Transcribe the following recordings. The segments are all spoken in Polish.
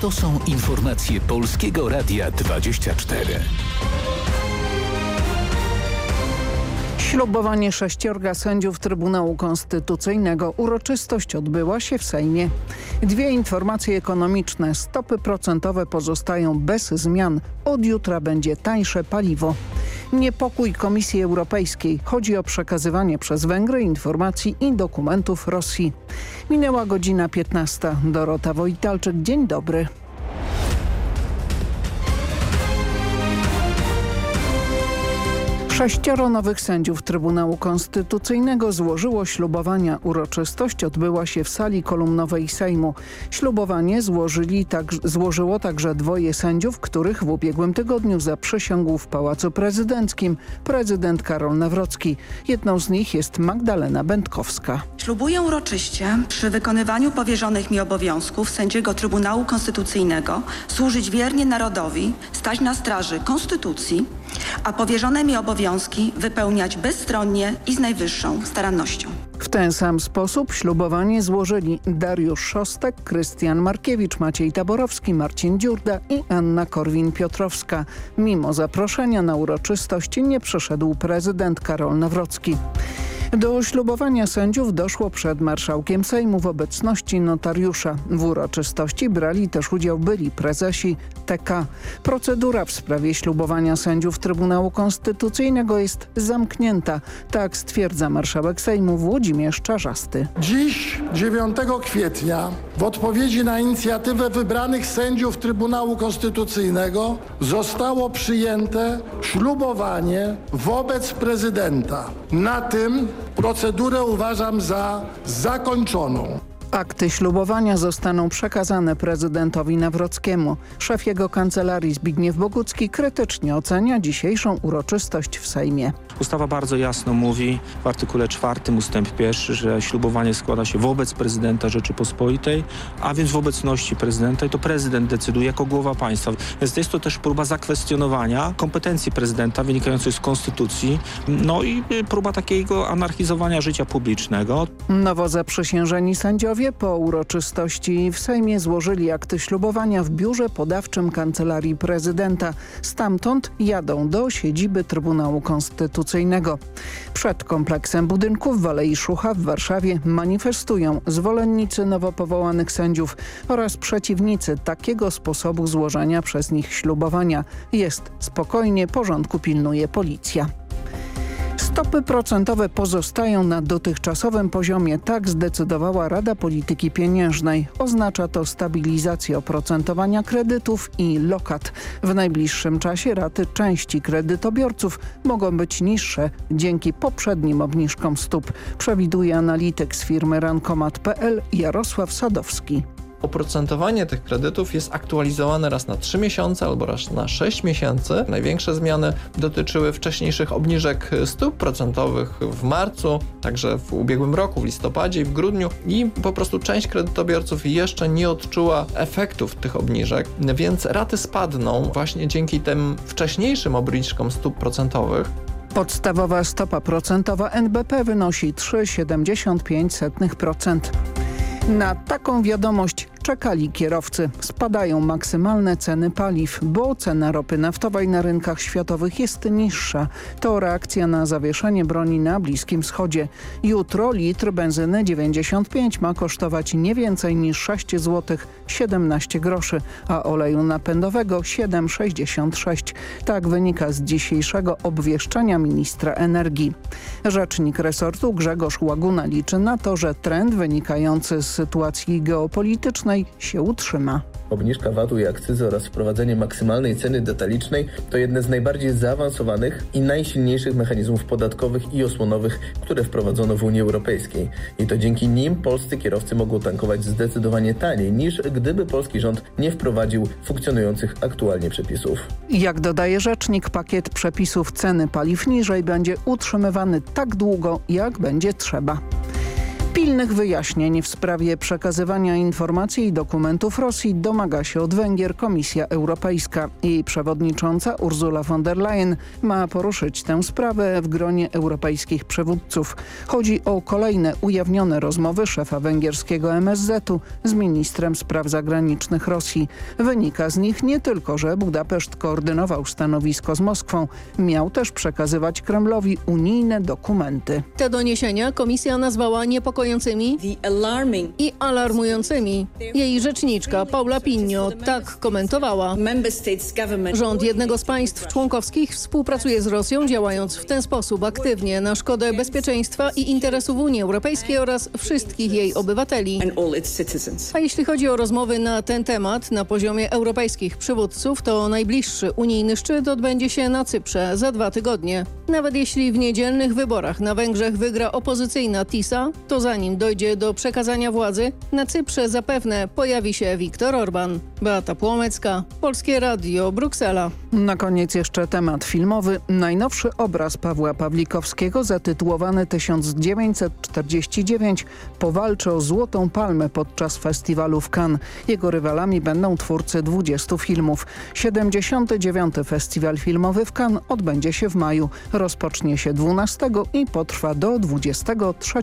To są informacje Polskiego Radia 24. Ślubowanie sześciorga sędziów Trybunału Konstytucyjnego. Uroczystość odbyła się w Sejmie. Dwie informacje ekonomiczne. Stopy procentowe pozostają bez zmian. Od jutra będzie tańsze paliwo. Niepokój Komisji Europejskiej. Chodzi o przekazywanie przez Węgry informacji i dokumentów Rosji. Minęła godzina 15. Dorota Wojtalczyk. Dzień dobry. Sześcioro nowych sędziów Trybunału Konstytucyjnego złożyło ślubowania. Uroczystość odbyła się w sali kolumnowej Sejmu. Ślubowanie złożyli tak, złożyło także dwoje sędziów, których w ubiegłym tygodniu zaprzysiągł w Pałacu Prezydenckim prezydent Karol Nawrocki. Jedną z nich jest Magdalena Będkowska. Ślubuję uroczyście przy wykonywaniu powierzonych mi obowiązków sędziego Trybunału Konstytucyjnego służyć wiernie narodowi, stać na straży Konstytucji, a powierzone mi obowiązki wypełniać bezstronnie i z najwyższą starannością. W ten sam sposób ślubowanie złożyli Dariusz Szostek, Krystian Markiewicz, Maciej Taborowski, Marcin Dziurda i Anna Korwin-Piotrowska. Mimo zaproszenia na uroczystość nie przyszedł prezydent Karol Nawrocki. Do ślubowania sędziów doszło przed marszałkiem Sejmu w obecności notariusza. W uroczystości brali też udział byli prezesi TK. Procedura w sprawie ślubowania sędziów Trybunału Konstytucyjnego jest zamknięta. Tak stwierdza marszałek Sejmu Włodzimierz Czarzasty. Dziś, 9 kwietnia, w odpowiedzi na inicjatywę wybranych sędziów Trybunału Konstytucyjnego zostało przyjęte ślubowanie wobec prezydenta. Na tym procedurę uważam za zakończoną. Akty ślubowania zostaną przekazane prezydentowi Nawrockiemu. Szef jego kancelarii Zbigniew Bogucki krytycznie ocenia dzisiejszą uroczystość w Sejmie. Ustawa bardzo jasno mówi w artykule 4 ustęp pierwszy, że ślubowanie składa się wobec prezydenta Rzeczypospolitej, a więc w obecności prezydenta i to prezydent decyduje jako głowa państwa. Więc jest to też próba zakwestionowania kompetencji prezydenta wynikającej z konstytucji, no i próba takiego anarchizowania życia publicznego. Nowo zaprzysiężeni sędziowie po uroczystości w Sejmie złożyli akty ślubowania w biurze podawczym Kancelarii Prezydenta. Stamtąd jadą do siedziby Trybunału Konstytucyjnego. Przed kompleksem budynków w Alei Szucha w Warszawie manifestują zwolennicy nowo powołanych sędziów oraz przeciwnicy takiego sposobu złożenia przez nich ślubowania. Jest spokojnie, porządku pilnuje policja. Stopy procentowe pozostają na dotychczasowym poziomie, tak zdecydowała Rada Polityki Pieniężnej. Oznacza to stabilizację oprocentowania kredytów i lokat. W najbliższym czasie raty części kredytobiorców mogą być niższe dzięki poprzednim obniżkom stóp, przewiduje analityk z firmy Rankomat.pl Jarosław Sadowski. Oprocentowanie tych kredytów jest aktualizowane raz na 3 miesiące albo raz na 6 miesięcy. Największe zmiany dotyczyły wcześniejszych obniżek stóp procentowych w marcu, także w ubiegłym roku, w listopadzie i w grudniu i po prostu część kredytobiorców jeszcze nie odczuła efektów tych obniżek, więc raty spadną właśnie dzięki tym wcześniejszym obniżkom stóp procentowych. Podstawowa stopa procentowa NBP wynosi 3,75%. Na taką wiadomość czekali kierowcy. Spadają maksymalne ceny paliw, bo cena ropy naftowej na rynkach światowych jest niższa. To reakcja na zawieszenie broni na Bliskim Wschodzie. Jutro litr benzyny 95 ma kosztować nie więcej niż 6 zł 17 groszy, a oleju napędowego 7,66. Tak wynika z dzisiejszego obwieszczenia ministra energii. Rzecznik resortu Grzegorz Łaguna liczy na to, że trend wynikający z sytuacji geopolitycznej się utrzyma. Obniżka VAT-u i akcyzy oraz wprowadzenie maksymalnej ceny detalicznej to jedne z najbardziej zaawansowanych i najsilniejszych mechanizmów podatkowych i osłonowych, które wprowadzono w Unii Europejskiej. I to dzięki nim polscy kierowcy mogą tankować zdecydowanie taniej niż gdyby polski rząd nie wprowadził funkcjonujących aktualnie przepisów. Jak dodaje rzecznik, pakiet przepisów ceny paliw niżej będzie utrzymywany tak długo, jak będzie trzeba. Pilnych wyjaśnień w sprawie przekazywania informacji i dokumentów Rosji domaga się od Węgier Komisja Europejska. Jej przewodnicząca Ursula von der Leyen ma poruszyć tę sprawę w gronie europejskich przywódców. Chodzi o kolejne ujawnione rozmowy szefa węgierskiego MSZ-u z ministrem spraw zagranicznych Rosji. Wynika z nich nie tylko, że Budapeszt koordynował stanowisko z Moskwą, miał też przekazywać Kremlowi unijne dokumenty. Te doniesienia komisja nazwała niepokojącymi i alarmującymi. Jej rzeczniczka Paula Pinio tak komentowała. Rząd jednego z państw członkowskich współpracuje z Rosją, działając w ten sposób aktywnie na szkodę bezpieczeństwa i interesów Unii Europejskiej oraz wszystkich jej obywateli. A jeśli chodzi o rozmowy na ten temat na poziomie europejskich przywódców, to najbliższy unijny szczyt odbędzie się na Cyprze za dwa tygodnie. Nawet jeśli w niedzielnych wyborach na Węgrzech wygra opozycyjna TISA, to zanim dojdzie do przekazania władzy, na Cyprze zapewne pojawi się Viktor Orban. Beata Płomecka, Polskie Radio, Bruksela. Na koniec jeszcze temat filmowy. Najnowszy obraz Pawła Pawlikowskiego zatytułowany 1949 powalczy o Złotą Palmę podczas festiwalu w Cannes. Jego rywalami będą twórcy 20 filmów. 79. Festiwal Filmowy w Cannes odbędzie się w maju. Rozpocznie się 12 i potrwa do 23.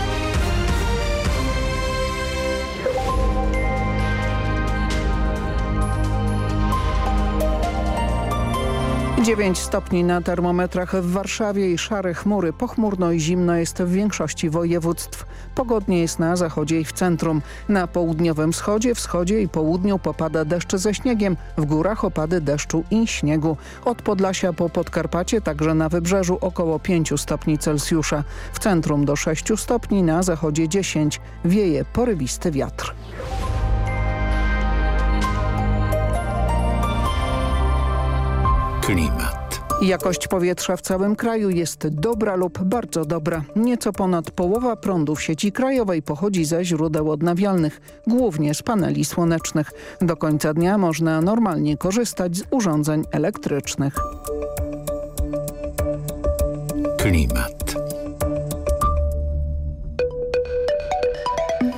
9 stopni na termometrach w Warszawie i szare chmury. Pochmurno i zimno jest w większości województw. Pogodnie jest na zachodzie i w centrum. Na południowym wschodzie, wschodzie i południu popada deszcz ze śniegiem. W górach opady deszczu i śniegu. Od Podlasia po Podkarpacie, także na wybrzeżu około 5 stopni Celsjusza. W centrum do 6 stopni, na zachodzie 10. Wieje porywisty wiatr. Klimat. Jakość powietrza w całym kraju jest dobra lub bardzo dobra. Nieco ponad połowa prądu w sieci krajowej pochodzi ze źródeł odnawialnych, głównie z paneli słonecznych. Do końca dnia można normalnie korzystać z urządzeń elektrycznych. Klimat.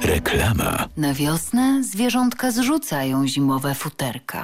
Reklama. Na wiosnę zwierzątka zrzucają zimowe futerka.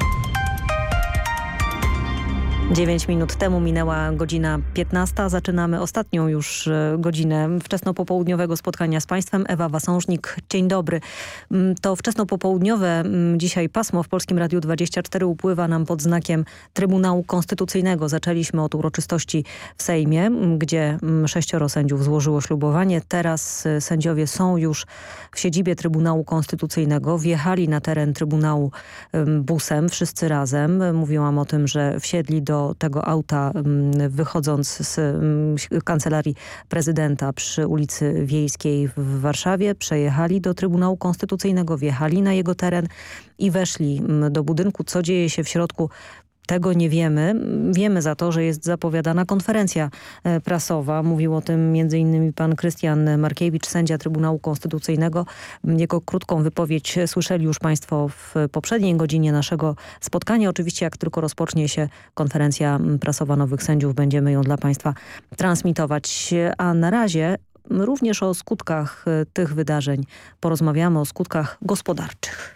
9 minut temu minęła godzina 15. Zaczynamy ostatnią już e, godzinę wczesnopopołudniowego spotkania z Państwem. Ewa Wasążnik, dzień dobry. Mm, to wczesnopopołudniowe mm, dzisiaj pasmo w Polskim Radiu 24 upływa nam pod znakiem Trybunału Konstytucyjnego. Zaczęliśmy od uroczystości w Sejmie, mm, gdzie sześcioro sędziów złożyło ślubowanie. Teraz e, sędziowie są już w siedzibie Trybunału Konstytucyjnego. Wjechali na teren Trybunału busem, wszyscy razem. Mówiłam o tym, że wsiedli do tego auta wychodząc z kancelarii prezydenta przy ulicy Wiejskiej w Warszawie. Przejechali do Trybunału Konstytucyjnego, wjechali na jego teren i weszli do budynku. Co dzieje się w środku tego nie wiemy. Wiemy za to, że jest zapowiadana konferencja e, prasowa. Mówił o tym m.in. pan Krystian Markiewicz, sędzia Trybunału Konstytucyjnego. Jego krótką wypowiedź słyszeli już państwo w poprzedniej godzinie naszego spotkania. Oczywiście jak tylko rozpocznie się konferencja prasowa nowych sędziów, będziemy ją dla państwa transmitować. A na razie również o skutkach e, tych wydarzeń porozmawiamy, o skutkach gospodarczych.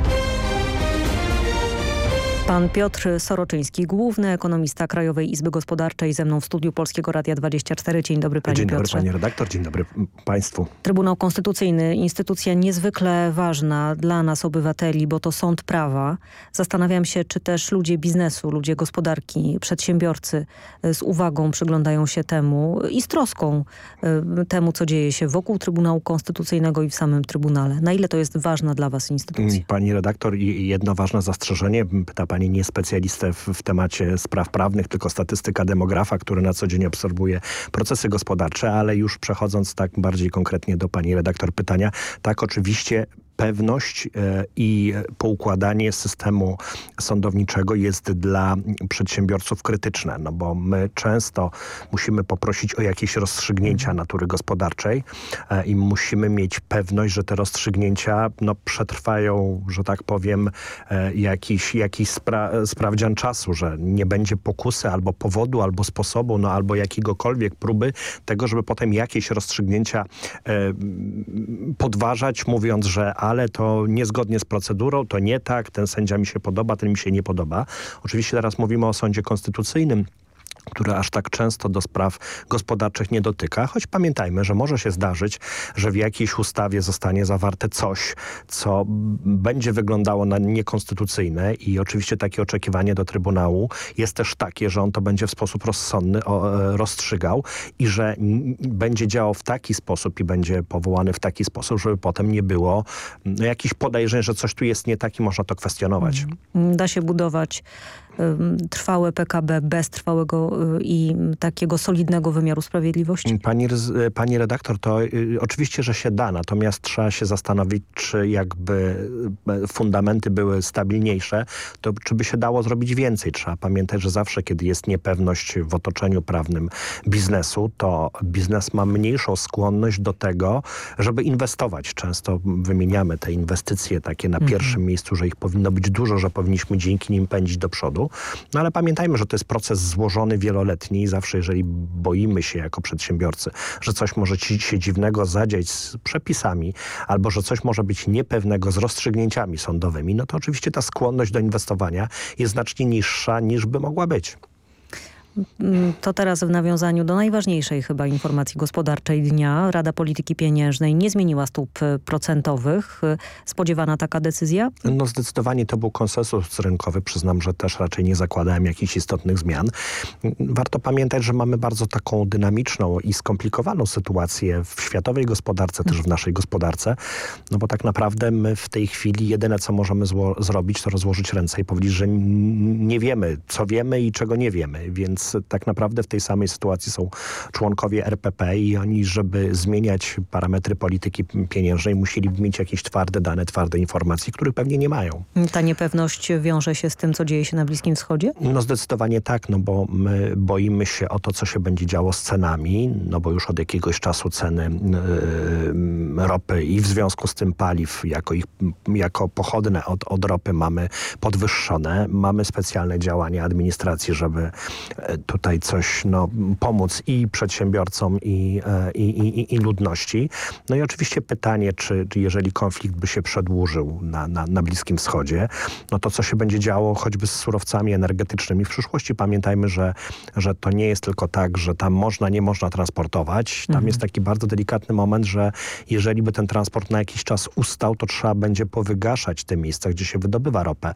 Pan Piotr Soroczyński, główny ekonomista Krajowej Izby Gospodarczej ze mną w studiu Polskiego Radia 24. Dzień dobry panie Dzień Piotrze. dobry pani redaktor, dzień dobry państwu. Trybunał Konstytucyjny, instytucja niezwykle ważna dla nas obywateli, bo to sąd prawa. Zastanawiam się, czy też ludzie biznesu, ludzie gospodarki, przedsiębiorcy z uwagą przyglądają się temu i z troską y, temu, co dzieje się wokół Trybunału Konstytucyjnego i w samym Trybunale. Na ile to jest ważna dla was instytucja? Pani redaktor, jedno ważne zastrzeżenie. Pyta pani nie specjalistę w, w temacie spraw prawnych, tylko statystyka demografa, który na co dzień obserwuje procesy gospodarcze, ale już przechodząc tak bardziej konkretnie do pani redaktor pytania, tak oczywiście pewność e, i poukładanie systemu sądowniczego jest dla przedsiębiorców krytyczne, no bo my często musimy poprosić o jakieś rozstrzygnięcia natury gospodarczej e, i musimy mieć pewność, że te rozstrzygnięcia no, przetrwają, że tak powiem, e, jakiś, jakiś spra sprawdzian czasu, że nie będzie pokusy albo powodu, albo sposobu, no albo jakiegokolwiek próby tego, żeby potem jakieś rozstrzygnięcia podważać, mówiąc, że ale to niezgodnie z procedurą, to nie tak, ten sędzia mi się podoba, ten mi się nie podoba. Oczywiście teraz mówimy o sądzie konstytucyjnym, który aż tak często do spraw gospodarczych nie dotyka, choć pamiętajmy, że może się zdarzyć, że w jakiejś ustawie zostanie zawarte coś, co będzie wyglądało na niekonstytucyjne i oczywiście takie oczekiwanie do Trybunału jest też takie, że on to będzie w sposób rozsądny e, rozstrzygał i że będzie działał w taki sposób i będzie powołany w taki sposób, żeby potem nie było jakichś podejrzeń, że coś tu jest nie tak i można to kwestionować. Da się budować trwałe PKB bez trwałego y, i takiego solidnego wymiaru sprawiedliwości? Pani, pani redaktor, to y, oczywiście, że się da, natomiast trzeba się zastanowić, czy jakby y, fundamenty były stabilniejsze, to czy by się dało zrobić więcej. Trzeba pamiętać, że zawsze, kiedy jest niepewność w otoczeniu prawnym biznesu, to biznes ma mniejszą skłonność do tego, żeby inwestować. Często wymieniamy te inwestycje takie na mhm. pierwszym miejscu, że ich powinno być dużo, że powinniśmy dzięki nim pędzić do przodu. No ale pamiętajmy, że to jest proces złożony, wieloletni i zawsze jeżeli boimy się jako przedsiębiorcy, że coś może się dziwnego zadziać z przepisami albo że coś może być niepewnego z rozstrzygnięciami sądowymi, no to oczywiście ta skłonność do inwestowania jest znacznie niższa niż by mogła być. To teraz w nawiązaniu do najważniejszej chyba informacji gospodarczej dnia. Rada Polityki Pieniężnej nie zmieniła stóp e, procentowych. E, spodziewana taka decyzja? No zdecydowanie to był konsensus rynkowy. Przyznam, że też raczej nie zakładałem jakichś istotnych zmian. Warto pamiętać, że mamy bardzo taką dynamiczną i skomplikowaną sytuację w światowej gospodarce, też w naszej gospodarce. No bo tak naprawdę my w tej chwili jedyne, co możemy zrobić, to rozłożyć ręce i powiedzieć, że nie wiemy, co wiemy i czego nie wiemy. Więc więc tak naprawdę w tej samej sytuacji są członkowie RPP i oni, żeby zmieniać parametry polityki pieniężnej, musieliby mieć jakieś twarde dane, twarde informacje, których pewnie nie mają. Ta niepewność wiąże się z tym, co dzieje się na Bliskim Wschodzie? No zdecydowanie tak, no bo my boimy się o to, co się będzie działo z cenami, no bo już od jakiegoś czasu ceny yy, ropy i w związku z tym paliw jako, ich, jako pochodne od, od ropy mamy podwyższone. Mamy specjalne działania administracji, żeby tutaj coś no, pomóc i przedsiębiorcom i, e, i, i, i ludności. No i oczywiście pytanie, czy jeżeli konflikt by się przedłużył na, na, na Bliskim Wschodzie, no to co się będzie działo choćby z surowcami energetycznymi w przyszłości. Pamiętajmy, że, że to nie jest tylko tak, że tam można, nie można transportować. Tam mhm. jest taki bardzo delikatny moment, że jeżeli by ten transport na jakiś czas ustał, to trzeba będzie powygaszać te miejsca, gdzie się wydobywa ropę.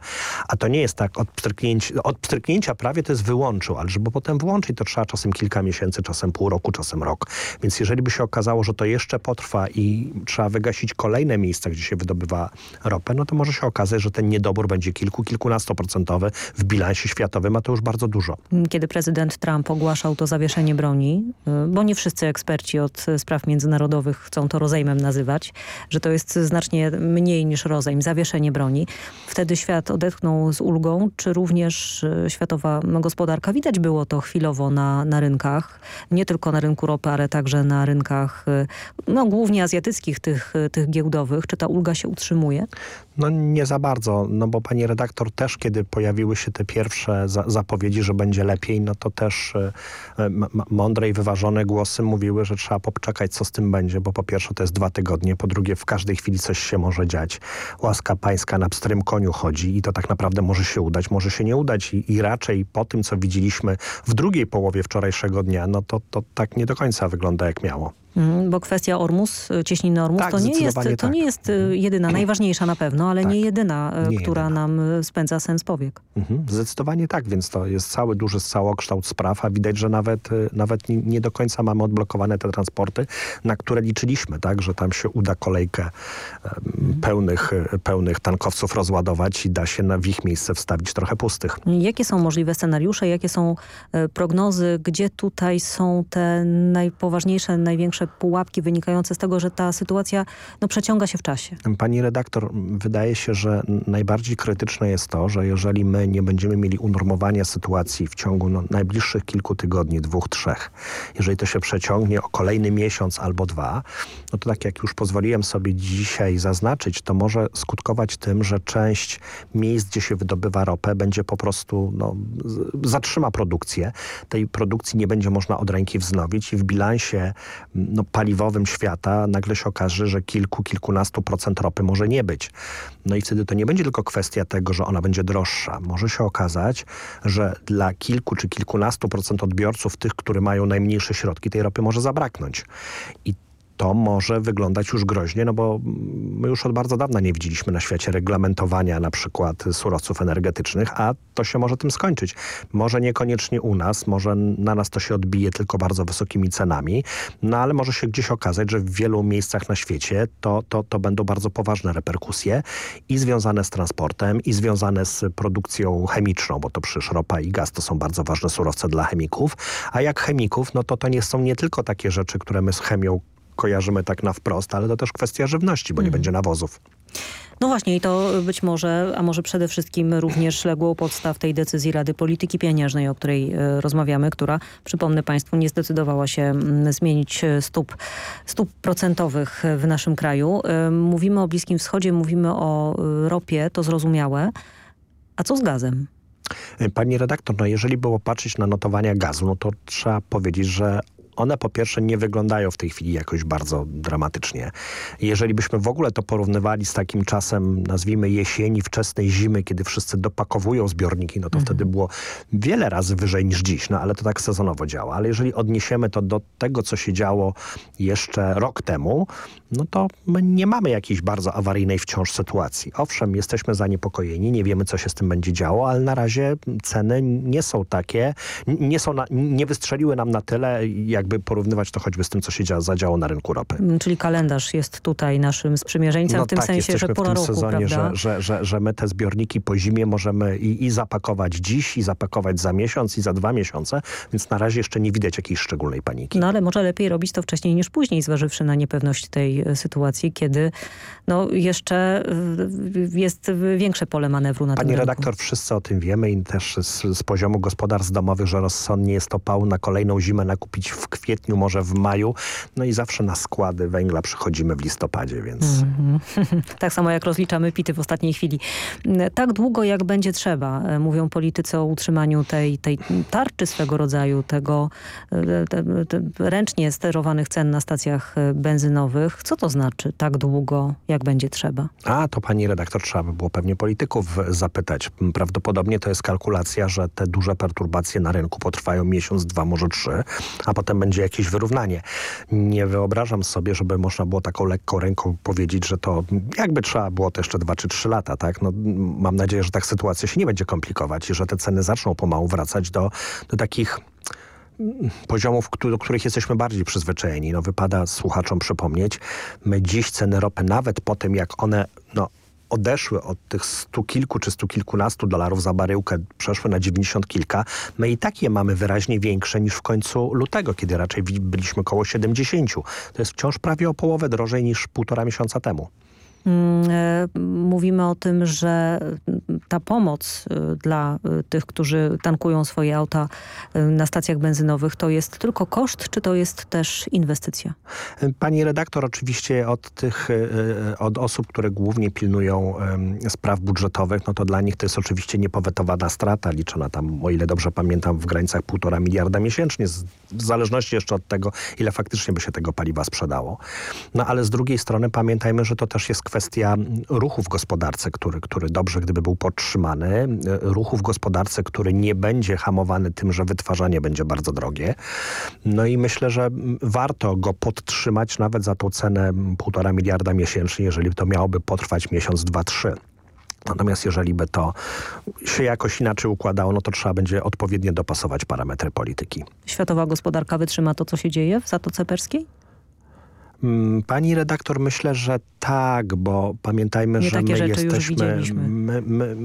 A to nie jest tak, od pstryknięcia, od pstryknięcia prawie to jest wyłączył, ale żeby albo potem włączyć. To trzeba czasem kilka miesięcy, czasem pół roku, czasem rok. Więc jeżeli by się okazało, że to jeszcze potrwa i trzeba wygasić kolejne miejsca, gdzie się wydobywa ropę, no to może się okazać, że ten niedobór będzie kilku, kilkunastoprocentowy w bilansie światowym, a to już bardzo dużo. Kiedy prezydent Trump ogłaszał to zawieszenie broni, y, bo nie wszyscy eksperci od spraw międzynarodowych chcą to rozejmem nazywać, że to jest znacznie mniej niż rozejm, zawieszenie broni. Wtedy świat odetchnął z ulgą, czy również y, światowa gospodarka. Widać było to chwilowo na, na rynkach, nie tylko na rynku ropy, ale także na rynkach y, no, głównie azjatyckich, tych, tych giełdowych. Czy ta ulga się utrzymuje? No nie za bardzo, no bo pani redaktor też, kiedy pojawiły się te pierwsze za zapowiedzi, że będzie lepiej, no to też y, mądre i wyważone głosy mówiły, że trzeba poczekać, co z tym będzie, bo po pierwsze to jest dwa tygodnie, po drugie w każdej chwili coś się może dziać. Łaska pańska na pstrym koniu chodzi i to tak naprawdę może się udać, może się nie udać i, i raczej po tym, co widzieliśmy w drugiej połowie wczorajszego dnia, no to, to tak nie do końca wygląda jak miało. Mm, bo kwestia Ormus, y, cieśniny Ormus, tak, to, nie jest, to tak. nie jest y, jedyna, najważniejsza na pewno, ale tak. nie jedyna, y, nie która jedyna. nam spędza sens powiek. Mhm. Zdecydowanie tak, więc to jest cały duży całokształt spraw, a widać, że nawet, nawet nie, nie, do końca mamy odblokowane te transporty, na które liczyliśmy, tak, że tam się uda kolejkę pełnych, pełnych tankowców rozładować i da się na w ich miejsce wstawić trochę pustych. Jakie są możliwe scenariusze, jakie są prognozy, gdzie tutaj są te najpoważniejsze, największe pułapki wynikające z tego, że ta sytuacja no, przeciąga się w czasie? Pani redaktor, wydaje się, że najbardziej krytyczne jest to, że jeżeli my nie będziemy mieli unormowania sytuacji w ciągu no, najbliższych kilku tygodni, dwóch, trzech, jeżeli to się przeciągnie o kolejny miesiąc albo dwa, no to tak jak już pozwoliłem sobie dzisiaj zaznaczyć, to może skutkować tym, że część miejsc, gdzie się wydobywa ropę, będzie po prostu, no, zatrzyma produkcję. Tej produkcji nie będzie można od ręki wznowić i w bilansie no, paliwowym świata nagle się okaże, że kilku, kilkunastu procent ropy może nie być. No i wtedy to nie będzie tylko kwestia tego, że ona będzie droższa. Może się okazać, że dla kilku czy kilkunastu procent odbiorców, tych, którzy mają najmniejsze środki, tej ropy może zabraknąć. I to może wyglądać już groźnie, no bo my już od bardzo dawna nie widzieliśmy na świecie reglamentowania na przykład surowców energetycznych, a to się może tym skończyć. Może niekoniecznie u nas, może na nas to się odbije tylko bardzo wysokimi cenami, no ale może się gdzieś okazać, że w wielu miejscach na świecie to, to, to będą bardzo poważne reperkusje i związane z transportem, i związane z produkcją chemiczną, bo to przecież ropa i gaz to są bardzo ważne surowce dla chemików, a jak chemików, no to to nie są nie tylko takie rzeczy, które my z chemią kojarzymy tak na wprost, ale to też kwestia żywności, bo nie mhm. będzie nawozów. No właśnie i to być może, a może przede wszystkim również legło podstaw tej decyzji Rady Polityki Pieniężnej, o której e, rozmawiamy, która, przypomnę Państwu, nie zdecydowała się zmienić stóp, stóp procentowych w naszym kraju. E, mówimy o Bliskim Wschodzie, mówimy o e, ropie, to zrozumiałe. A co z gazem? Pani redaktor, no jeżeli było patrzeć na notowania gazu, no to trzeba powiedzieć, że one po pierwsze nie wyglądają w tej chwili jakoś bardzo dramatycznie. Jeżeli byśmy w ogóle to porównywali z takim czasem, nazwijmy jesieni, wczesnej zimy, kiedy wszyscy dopakowują zbiorniki, no to mhm. wtedy było wiele razy wyżej niż dziś, no ale to tak sezonowo działa. Ale jeżeli odniesiemy to do tego, co się działo jeszcze rok temu, no to my nie mamy jakiejś bardzo awaryjnej wciąż sytuacji. Owszem, jesteśmy zaniepokojeni, nie wiemy, co się z tym będzie działo, ale na razie ceny nie są takie, nie, są na, nie wystrzeliły nam na tyle, jakby porównywać to choćby z tym, co się dzia zadziało na rynku ropy. Mm, czyli kalendarz jest tutaj naszym sprzymierzeńcem no w tym tak, sensie, że pora w tym roku, sezonie, że, że, że, że my te zbiorniki po zimie możemy i, i zapakować dziś, i zapakować za miesiąc, i za dwa miesiące, więc na razie jeszcze nie widać jakiejś szczególnej paniki. No ale może lepiej robić to wcześniej niż później, zważywszy na niepewność tej sytuacji, kiedy no, jeszcze jest większe pole manewru na Pani tym redaktor, rynku. wszyscy o tym wiemy i też z, z poziomu gospodarstw domowych, że rozsądnie jest to pał na kolejną zimę nakupić w kwietniu, może w maju. No i zawsze na składy węgla przychodzimy w listopadzie, więc... Mm -hmm. tak samo jak rozliczamy pity w ostatniej chwili. Tak długo jak będzie trzeba, e, mówią politycy o utrzymaniu tej, tej tarczy swego rodzaju, tego e, te, te, ręcznie sterowanych cen na stacjach e, benzynowych. Co to znaczy tak długo, jak będzie trzeba? A, to pani redaktor trzeba by było pewnie polityków zapytać. Prawdopodobnie to jest kalkulacja, że te duże perturbacje na rynku potrwają miesiąc, dwa, może trzy, a potem będzie jakieś wyrównanie. Nie wyobrażam sobie, żeby można było taką lekką ręką powiedzieć, że to jakby trzeba było to jeszcze dwa czy trzy lata, tak? No, mam nadzieję, że tak sytuacja się nie będzie komplikować i że te ceny zaczną pomału wracać do, do takich poziomów, do których jesteśmy bardziej przyzwyczajeni. No, wypada słuchaczom przypomnieć, my dziś ceny ropy, nawet po tym jak one no, odeszły od tych stu kilku czy stu kilkunastu dolarów za baryłkę, przeszły na dziewięćdziesiąt kilka, my i tak je mamy wyraźnie większe niż w końcu lutego, kiedy raczej byliśmy około 70. To jest wciąż prawie o połowę drożej niż półtora miesiąca temu. Mm, e, mówimy o tym, że ta pomoc e, dla e, tych, którzy tankują swoje auta na stacjach benzynowych, to jest tylko koszt, czy to jest też inwestycja? Pani redaktor, oczywiście od tych, od osób, które głównie pilnują spraw budżetowych, no to dla nich to jest oczywiście niepowetowana strata, liczona tam, o ile dobrze pamiętam, w granicach półtora miliarda miesięcznie, w zależności jeszcze od tego, ile faktycznie by się tego paliwa sprzedało. No ale z drugiej strony pamiętajmy, że to też jest kwestia kwestia ruchu w gospodarce, który, który dobrze gdyby był podtrzymany. Ruchu w gospodarce, który nie będzie hamowany tym, że wytwarzanie będzie bardzo drogie. No i myślę, że warto go podtrzymać nawet za tą cenę półtora miliarda miesięcznie, jeżeli to miałoby potrwać miesiąc, dwa, trzy. Natomiast jeżeli by to się jakoś inaczej układało, no to trzeba będzie odpowiednio dopasować parametry polityki. Światowa gospodarka wytrzyma to, co się dzieje w Zatoce Perskiej? Mm, pani redaktor, myślę, że tak, bo pamiętajmy, nie że my jesteśmy... My, my,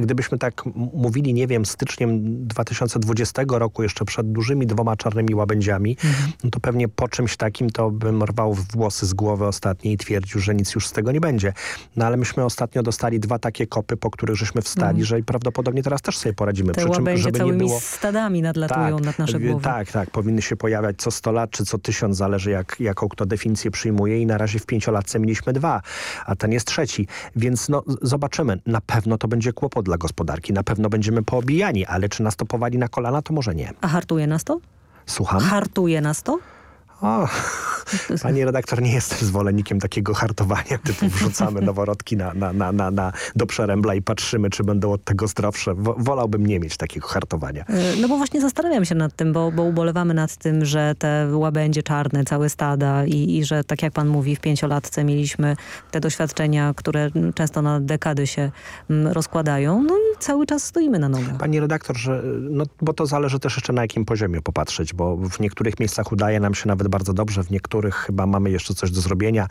gdybyśmy tak mówili, nie wiem, styczniem 2020 roku, jeszcze przed dużymi dwoma czarnymi łabędziami, mhm. no to pewnie po czymś takim to bym rwał włosy z głowy ostatniej i twierdził, że nic już z tego nie będzie. No ale myśmy ostatnio dostali dwa takie kopy, po których żeśmy wstali, mhm. że prawdopodobnie teraz też sobie poradzimy. Te Przy czym, żeby całymi nie było... stadami nadlatują tak, nad nasze głowy. Tak, tak. Powinny się pojawiać co 100 lat, czy co tysiąc, zależy jak, jaką kto definicję przyjmuje i na razie w pięciolatce mieliśmy dwa, a ten jest trzeci. Więc no, zobaczymy. Na pewno to będzie kłopot dla gospodarki. Na pewno będziemy poobijani, ale czy nas to powali na kolana, to może nie. A hartuje nas to? Słucham? Hartuje nas to? O, pani redaktor, nie jestem zwolennikiem takiego hartowania, typu wrzucamy noworodki na, na, na, na, na, do przerębla i patrzymy, czy będą od tego zdrowsze. Wolałbym nie mieć takiego hartowania. E, no bo właśnie zastanawiam się nad tym, bo, bo ubolewamy nad tym, że te łabędzie czarne, całe stada i, i że tak jak pan mówi, w pięciolatce mieliśmy te doświadczenia, które często na dekady się mm, rozkładają. No i cały czas stoimy na nogach. Pani redaktor, że, no, bo to zależy też jeszcze na jakim poziomie popatrzeć, bo w niektórych miejscach udaje nam się nawet bardzo dobrze, w niektórych chyba mamy jeszcze coś do zrobienia,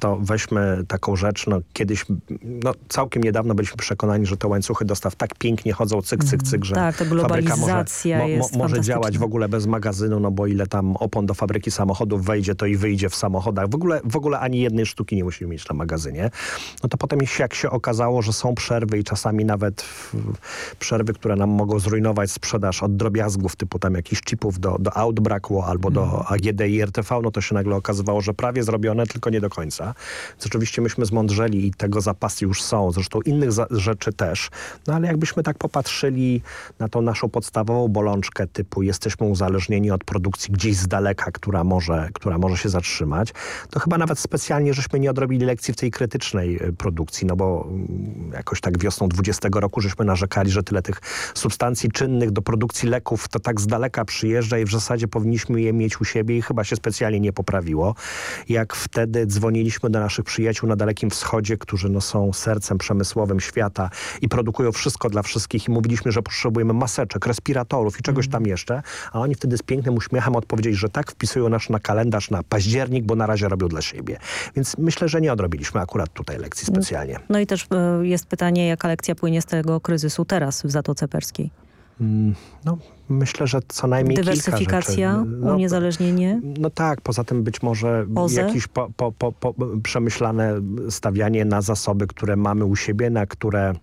to weźmy taką rzecz, no kiedyś, no całkiem niedawno byliśmy przekonani, że te łańcuchy dostaw tak pięknie chodzą cyk, cyk, cyk, że tak, fabryka może, mo, może działać w ogóle bez magazynu, no bo ile tam opon do fabryki samochodów wejdzie, to i wyjdzie w samochodach. W ogóle, w ogóle ani jednej sztuki nie musimy mieć na magazynie. No to potem jak się okazało, że są przerwy i czasami nawet przerwy, które nam mogą zrujnować sprzedaż od drobiazgów typu tam jakichś chipów do, do aut brakło albo do mhm. AGDI i RTV, no to się nagle okazywało, że prawie zrobione, tylko nie do końca. Więc oczywiście myśmy zmądrzeli i tego zapasy już są, zresztą innych rzeczy też. No ale jakbyśmy tak popatrzyli na tą naszą podstawową bolączkę typu jesteśmy uzależnieni od produkcji gdzieś z daleka, która może, która może się zatrzymać, to chyba nawet specjalnie żeśmy nie odrobili lekcji w tej krytycznej y, produkcji, no bo mm, jakoś tak wiosną 20 roku żeśmy narzekali, że tyle tych substancji czynnych do produkcji leków to tak z daleka przyjeżdża i w zasadzie powinniśmy je mieć u siebie i chyba się specjalnie nie poprawiło. Jak wtedy dzwoniliśmy do naszych przyjaciół na Dalekim Wschodzie, którzy no, są sercem przemysłowym świata i produkują wszystko dla wszystkich i mówiliśmy, że potrzebujemy maseczek, respiratorów i czegoś tam jeszcze, a oni wtedy z pięknym uśmiechem odpowiedzieli, że tak wpisują nasz na kalendarz na październik, bo na razie robią dla siebie. Więc myślę, że nie odrobiliśmy akurat tutaj lekcji specjalnie. No i też y, jest pytanie, jaka lekcja płynie z tego kryzysu teraz w Zatoce Perskiej? Mm, no, myślę, że co najmniej Dywersyfikacja. No, uniezależnienie? No tak, poza tym być może OZE? jakieś po, po, po, przemyślane stawianie na zasoby, które mamy u siebie, na które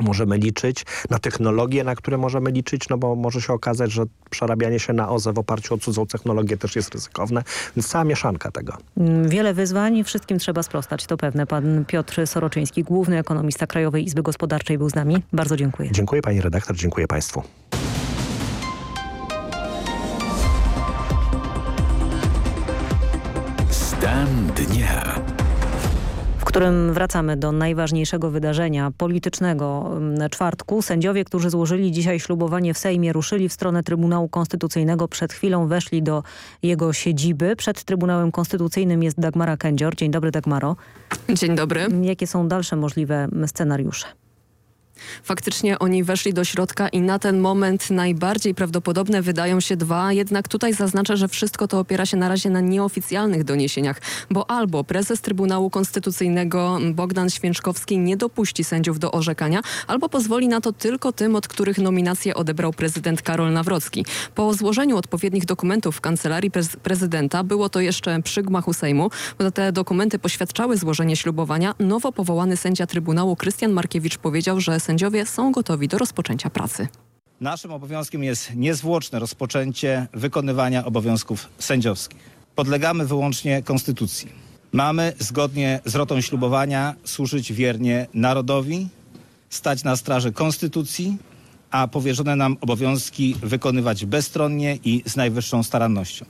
możemy liczyć, na technologie, na które możemy liczyć, no bo może się okazać, że przerabianie się na OZE w oparciu o cudzą technologię też jest ryzykowne, więc cała mieszanka tego. Mm, wiele wyzwań, wszystkim trzeba sprostać, to pewne. Pan Piotr Soroczyński, główny ekonomista Krajowej Izby Gospodarczej był z nami. Bardzo dziękuję. Dziękuję pani redaktor, dziękuję państwu. Dnia którym wracamy do najważniejszego wydarzenia politycznego czwartku. Sędziowie, którzy złożyli dzisiaj ślubowanie w Sejmie, ruszyli w stronę Trybunału Konstytucyjnego. Przed chwilą weszli do jego siedziby. Przed Trybunałem Konstytucyjnym jest Dagmara Kędzior. Dzień dobry Dagmaro. Dzień dobry. Jakie są dalsze możliwe scenariusze? Faktycznie oni weszli do środka i na ten moment najbardziej prawdopodobne wydają się dwa, jednak tutaj zaznaczę, że wszystko to opiera się na razie na nieoficjalnych doniesieniach, bo albo prezes Trybunału Konstytucyjnego Bogdan Święczkowski nie dopuści sędziów do orzekania, albo pozwoli na to tylko tym, od których nominację odebrał prezydent Karol Nawrocki. Po złożeniu odpowiednich dokumentów w kancelarii prez prezydenta było to jeszcze przy gmachu Sejmu, bo te dokumenty poświadczały złożenie ślubowania. Nowo powołany sędzia Trybunału Krystian Markiewicz powiedział, że sędziowie są gotowi do rozpoczęcia pracy. Naszym obowiązkiem jest niezwłoczne rozpoczęcie wykonywania obowiązków sędziowskich. Podlegamy wyłącznie konstytucji. Mamy zgodnie z rotą ślubowania służyć wiernie narodowi, stać na straży konstytucji, a powierzone nam obowiązki wykonywać bezstronnie i z najwyższą starannością.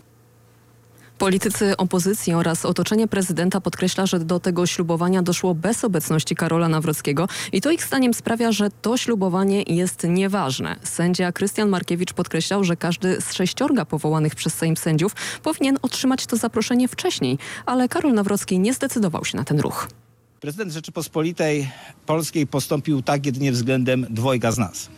Politycy opozycji oraz otoczenie prezydenta podkreśla, że do tego ślubowania doszło bez obecności Karola Nawrockiego i to ich zdaniem sprawia, że to ślubowanie jest nieważne. Sędzia Krystian Markiewicz podkreślał, że każdy z sześciorga powołanych przez Sejm sędziów powinien otrzymać to zaproszenie wcześniej, ale Karol Nawrocki nie zdecydował się na ten ruch. Prezydent Rzeczypospolitej Polskiej postąpił tak jedynie względem dwojga z nas.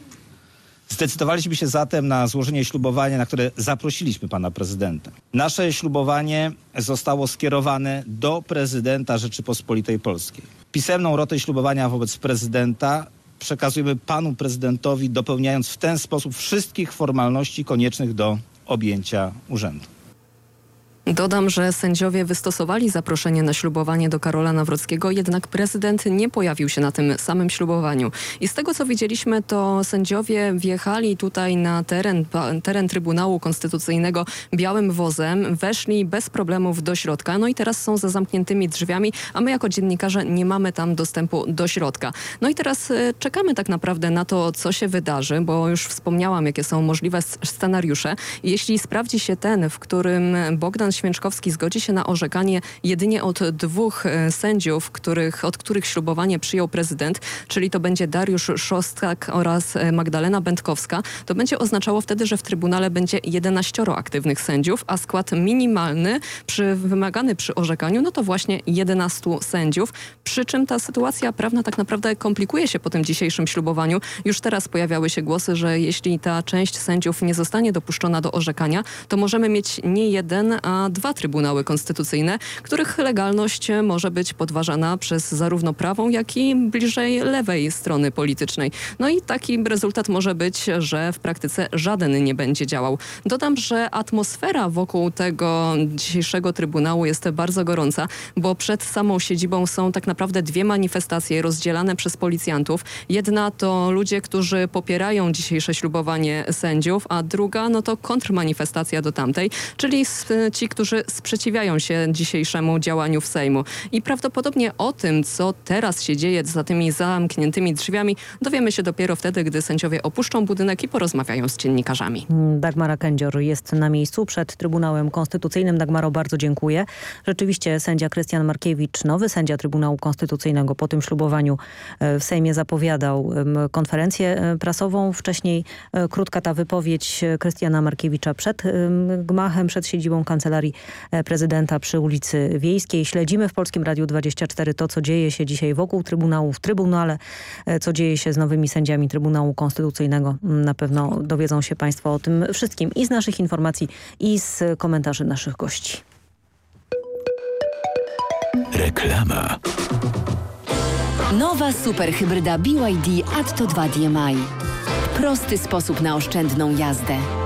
Zdecydowaliśmy się zatem na złożenie ślubowania, na które zaprosiliśmy pana prezydenta. Nasze ślubowanie zostało skierowane do prezydenta Rzeczypospolitej Polskiej. Pisemną rotę ślubowania wobec prezydenta przekazujemy panu prezydentowi, dopełniając w ten sposób wszystkich formalności koniecznych do objęcia urzędu. Dodam, że sędziowie wystosowali zaproszenie na ślubowanie do Karola Nawrockiego, jednak prezydent nie pojawił się na tym samym ślubowaniu. I z tego co widzieliśmy, to sędziowie wjechali tutaj na teren, teren Trybunału Konstytucyjnego białym wozem, weszli bez problemów do środka, no i teraz są za zamkniętymi drzwiami, a my jako dziennikarze nie mamy tam dostępu do środka. No i teraz e, czekamy tak naprawdę na to, co się wydarzy, bo już wspomniałam, jakie są możliwe scenariusze. Jeśli sprawdzi się ten, w którym Bogdan Święczkowski zgodzi się na orzekanie jedynie od dwóch e, sędziów, których, od których ślubowanie przyjął prezydent, czyli to będzie Dariusz Szostak oraz e, Magdalena Będkowska, to będzie oznaczało wtedy, że w Trybunale będzie 11 aktywnych sędziów, a skład minimalny przy, wymagany przy orzekaniu, no to właśnie 11 sędziów. Przy czym ta sytuacja prawna tak naprawdę komplikuje się po tym dzisiejszym ślubowaniu. Już teraz pojawiały się głosy, że jeśli ta część sędziów nie zostanie dopuszczona do orzekania, to możemy mieć nie jeden, a dwa Trybunały Konstytucyjne, których legalność może być podważana przez zarówno prawą, jak i bliżej lewej strony politycznej. No i taki rezultat może być, że w praktyce żaden nie będzie działał. Dodam, że atmosfera wokół tego dzisiejszego Trybunału jest bardzo gorąca, bo przed samą siedzibą są tak naprawdę dwie manifestacje rozdzielane przez policjantów. Jedna to ludzie, którzy popierają dzisiejsze ślubowanie sędziów, a druga no to kontrmanifestacja do tamtej, czyli ci, którzy sprzeciwiają się dzisiejszemu działaniu w Sejmu. I prawdopodobnie o tym, co teraz się dzieje za tymi zamkniętymi drzwiami, dowiemy się dopiero wtedy, gdy sędziowie opuszczą budynek i porozmawiają z dziennikarzami. Dagmara Kędzior jest na miejscu przed Trybunałem Konstytucyjnym. Dagmaro, bardzo dziękuję. Rzeczywiście sędzia Krystian Markiewicz, nowy sędzia Trybunału Konstytucyjnego po tym ślubowaniu e, w Sejmie zapowiadał konferencję e, prasową. Wcześniej e, krótka ta wypowiedź Krystiana Markiewicza przed gmachem, przed siedzibą kancelarii kancelarii e, prezydenta przy ulicy Wiejskiej. Śledzimy w Polskim Radiu 24 to, co dzieje się dzisiaj wokół Trybunału, w Trybunale, e, co dzieje się z nowymi sędziami Trybunału Konstytucyjnego. Mm, na pewno dowiedzą się Państwo o tym wszystkim i z naszych informacji, i z komentarzy naszych gości. Reklama. Nowa superhybryda BYD Atto 2 DMI. Prosty sposób na oszczędną jazdę.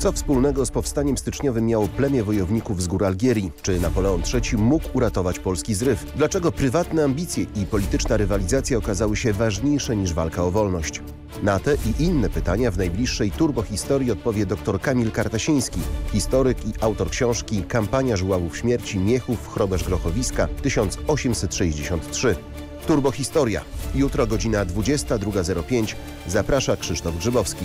Co wspólnego z powstaniem styczniowym miało plemię wojowników z gór Algierii? Czy Napoleon III mógł uratować polski zryw? Dlaczego prywatne ambicje i polityczna rywalizacja okazały się ważniejsze niż walka o wolność? Na te i inne pytania w najbliższej turbohistorii odpowie dr Kamil Kartasiński, historyk i autor książki Kampania Żuławów Śmierci Miechów, Chrobeż Grochowiska 1863. Turbohistoria. Jutro godzina 22.05. Zaprasza Krzysztof Grzybowski.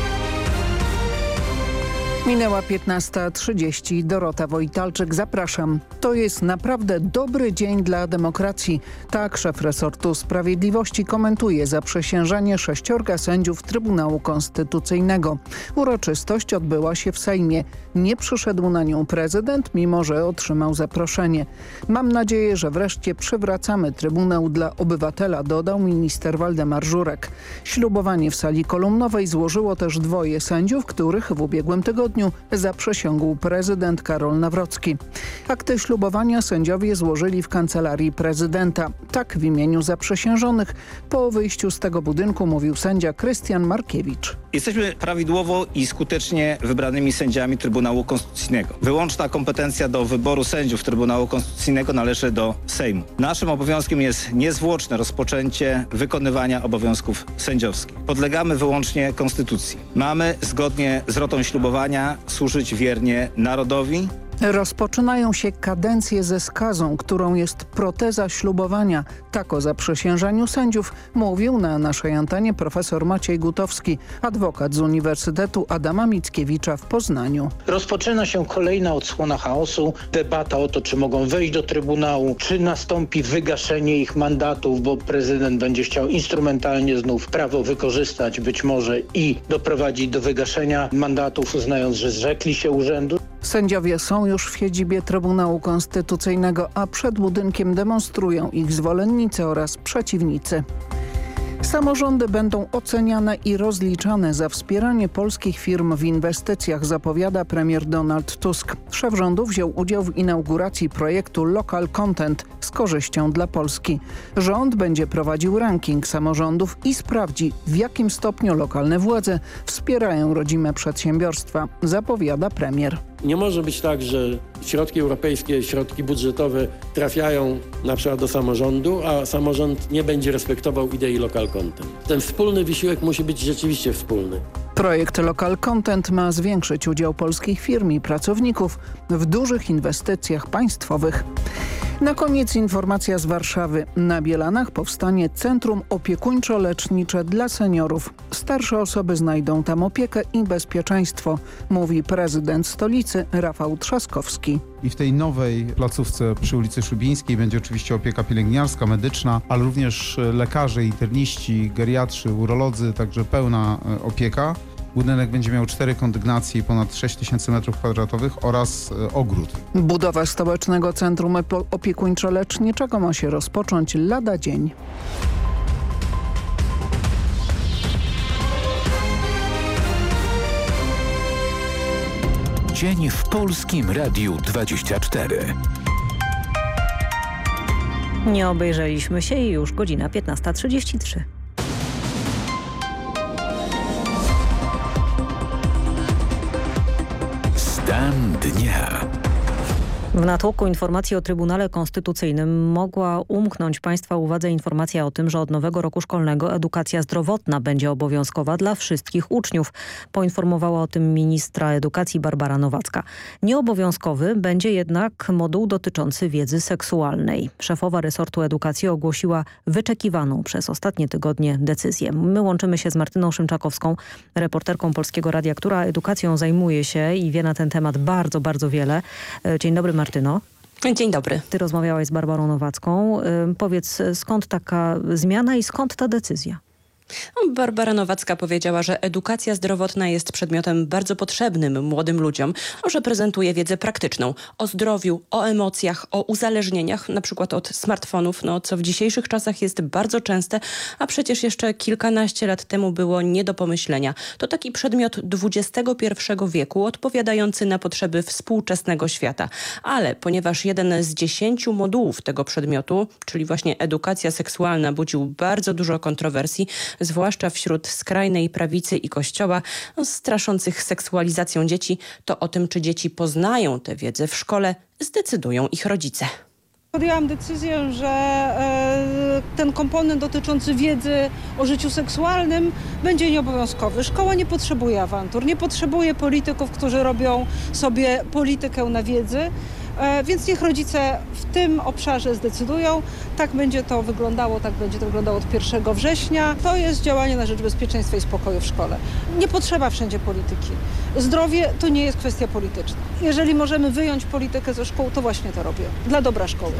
Minęła 15.30. Dorota Wojtalczyk, zapraszam. To jest naprawdę dobry dzień dla demokracji. Tak szef resortu sprawiedliwości komentuje zaprzysiężenie sześciorga sędziów Trybunału Konstytucyjnego. Uroczystość odbyła się w Sejmie. Nie przyszedł na nią prezydent, mimo że otrzymał zaproszenie. Mam nadzieję, że wreszcie przywracamy Trybunał dla obywatela, dodał minister Waldemar Żurek. Ślubowanie w sali kolumnowej złożyło też dwoje sędziów, których w ubiegłym tygodniu zaprzysiągł prezydent Karol Nawrocki. Akty ślubowania sędziowie złożyli w kancelarii prezydenta. Tak w imieniu zaprzysiężonych po wyjściu z tego budynku mówił sędzia Krystian Markiewicz. Jesteśmy prawidłowo i skutecznie wybranymi sędziami Trybunału Konstytucyjnego. Wyłączna kompetencja do wyboru sędziów Trybunału Konstytucyjnego należy do Sejmu. Naszym obowiązkiem jest niezwłoczne rozpoczęcie wykonywania obowiązków sędziowskich. Podlegamy wyłącznie Konstytucji. Mamy zgodnie z rotą ślubowania służyć wiernie narodowi, Rozpoczynają się kadencje ze skazą, którą jest proteza ślubowania. Tak o zaprzysiężaniu sędziów mówił na naszej antenie profesor Maciej Gutowski, adwokat z Uniwersytetu Adama Mickiewicza w Poznaniu. Rozpoczyna się kolejna odsłona chaosu, debata o to, czy mogą wejść do Trybunału, czy nastąpi wygaszenie ich mandatów, bo prezydent będzie chciał instrumentalnie znów prawo wykorzystać być może i doprowadzić do wygaszenia mandatów, uznając, że zrzekli się urzędu. Sędziowie są już w siedzibie Trybunału Konstytucyjnego, a przed budynkiem demonstrują ich zwolennicy oraz przeciwnicy. Samorządy będą oceniane i rozliczane za wspieranie polskich firm w inwestycjach, zapowiada premier Donald Tusk. Szef rządu wziął udział w inauguracji projektu Local Content z korzyścią dla Polski. Rząd będzie prowadził ranking samorządów i sprawdzi, w jakim stopniu lokalne władze wspierają rodzime przedsiębiorstwa, zapowiada premier. Nie może być tak, że środki europejskie, środki budżetowe trafiają na przykład do samorządu, a samorząd nie będzie respektował idei local content. Ten wspólny wysiłek musi być rzeczywiście wspólny. Projekt Local Content ma zwiększyć udział polskich firm i pracowników w dużych inwestycjach państwowych. Na koniec informacja z Warszawy. Na Bielanach powstanie Centrum Opiekuńczo-Lecznicze dla Seniorów. Starsze osoby znajdą tam opiekę i bezpieczeństwo, mówi prezydent stolicy Rafał Trzaskowski. I w tej nowej placówce przy ulicy Szubińskiej będzie oczywiście opieka pielęgniarska, medyczna, ale również lekarze, interniści, geriatrzy, urolodzy, także pełna opieka. Budynek będzie miał cztery kondygnacje i ponad 6 tysięcy m2 oraz ogród. Budowa stołecznego centrum opiekuńczo-leczniczego ma się rozpocząć lada dzień. Dzień w Polskim Radiu 24. Nie obejrzeliśmy się i już godzina 15.33. Stan dnia. W natłoku informacji o Trybunale Konstytucyjnym mogła umknąć Państwa uwadze informacja o tym, że od nowego roku szkolnego edukacja zdrowotna będzie obowiązkowa dla wszystkich uczniów. Poinformowała o tym ministra edukacji Barbara Nowacka. Nieobowiązkowy będzie jednak moduł dotyczący wiedzy seksualnej. Szefowa resortu edukacji ogłosiła wyczekiwaną przez ostatnie tygodnie decyzję. My łączymy się z Martyną Szymczakowską, reporterką Polskiego Radia, która edukacją zajmuje się i wie na ten temat bardzo, bardzo wiele. Dzień dobry Martyno. Dzień dobry. Ty rozmawiałaś z Barbarą Nowacką. Powiedz, skąd taka zmiana i skąd ta decyzja? Barbara Nowacka powiedziała, że edukacja zdrowotna jest przedmiotem bardzo potrzebnym młodym ludziom, że prezentuje wiedzę praktyczną o zdrowiu, o emocjach, o uzależnieniach, na przykład od smartfonów, no, co w dzisiejszych czasach jest bardzo częste, a przecież jeszcze kilkanaście lat temu było nie do pomyślenia. To taki przedmiot XXI wieku, odpowiadający na potrzeby współczesnego świata. Ale ponieważ jeden z dziesięciu modułów tego przedmiotu, czyli właśnie edukacja seksualna, budził bardzo dużo kontrowersji, zwłaszcza wśród skrajnej prawicy i kościoła, no, straszących seksualizacją dzieci, to o tym, czy dzieci poznają tę wiedzę w szkole, zdecydują ich rodzice. Podjęłam decyzję, że e, ten komponent dotyczący wiedzy o życiu seksualnym będzie nieobowiązkowy. Szkoła nie potrzebuje awantur, nie potrzebuje polityków, którzy robią sobie politykę na wiedzy. E, więc niech rodzice w tym obszarze zdecydują. Tak będzie to wyglądało, tak będzie to wyglądało od 1 września. To jest działanie na rzecz bezpieczeństwa i spokoju w szkole. Nie potrzeba wszędzie polityki. Zdrowie to nie jest kwestia polityczna. Jeżeli możemy wyjąć politykę ze szkół, to właśnie to robię. Dla dobra szkoły.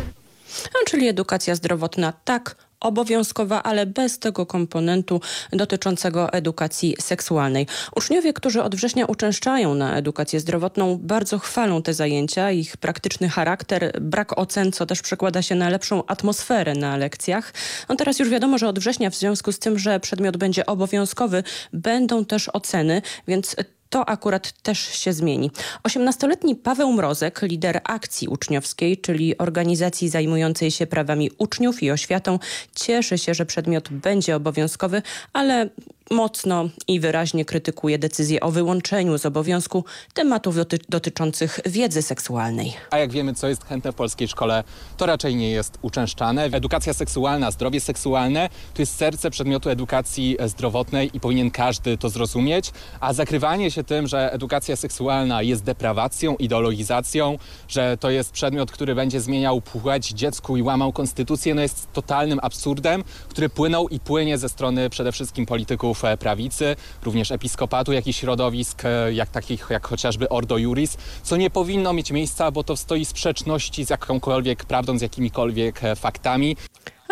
A, czyli edukacja zdrowotna tak, obowiązkowa, ale bez tego komponentu dotyczącego edukacji seksualnej. Uczniowie, którzy od września uczęszczają na edukację zdrowotną, bardzo chwalą te zajęcia, ich praktyczny charakter, brak ocen, co też przekłada się na lepszą atmosferę na lekcjach. No teraz już wiadomo, że od września w związku z tym, że przedmiot będzie obowiązkowy, będą też oceny, więc to akurat też się zmieni. 18-letni Paweł Mrozek, lider akcji uczniowskiej, czyli organizacji zajmującej się prawami uczniów i oświatą, cieszy się, że przedmiot będzie obowiązkowy, ale mocno i wyraźnie krytykuje decyzję o wyłączeniu z obowiązku tematów doty dotyczących wiedzy seksualnej. A jak wiemy, co jest chętne w polskiej szkole, to raczej nie jest uczęszczane. Edukacja seksualna, zdrowie seksualne to jest serce przedmiotu edukacji zdrowotnej i powinien każdy to zrozumieć, a zakrywanie się tym, że edukacja seksualna jest deprawacją, ideologizacją, że to jest przedmiot, który będzie zmieniał płeć dziecku i łamał konstytucję, no jest totalnym absurdem, który płynął i płynie ze strony przede wszystkim polityków prawicy, również episkopatu, jak i środowisk, e, jak takich jak chociażby Ordo Juris, co nie powinno mieć miejsca, bo to stoi w sprzeczności z jakąkolwiek prawdą, z jakimikolwiek e, faktami.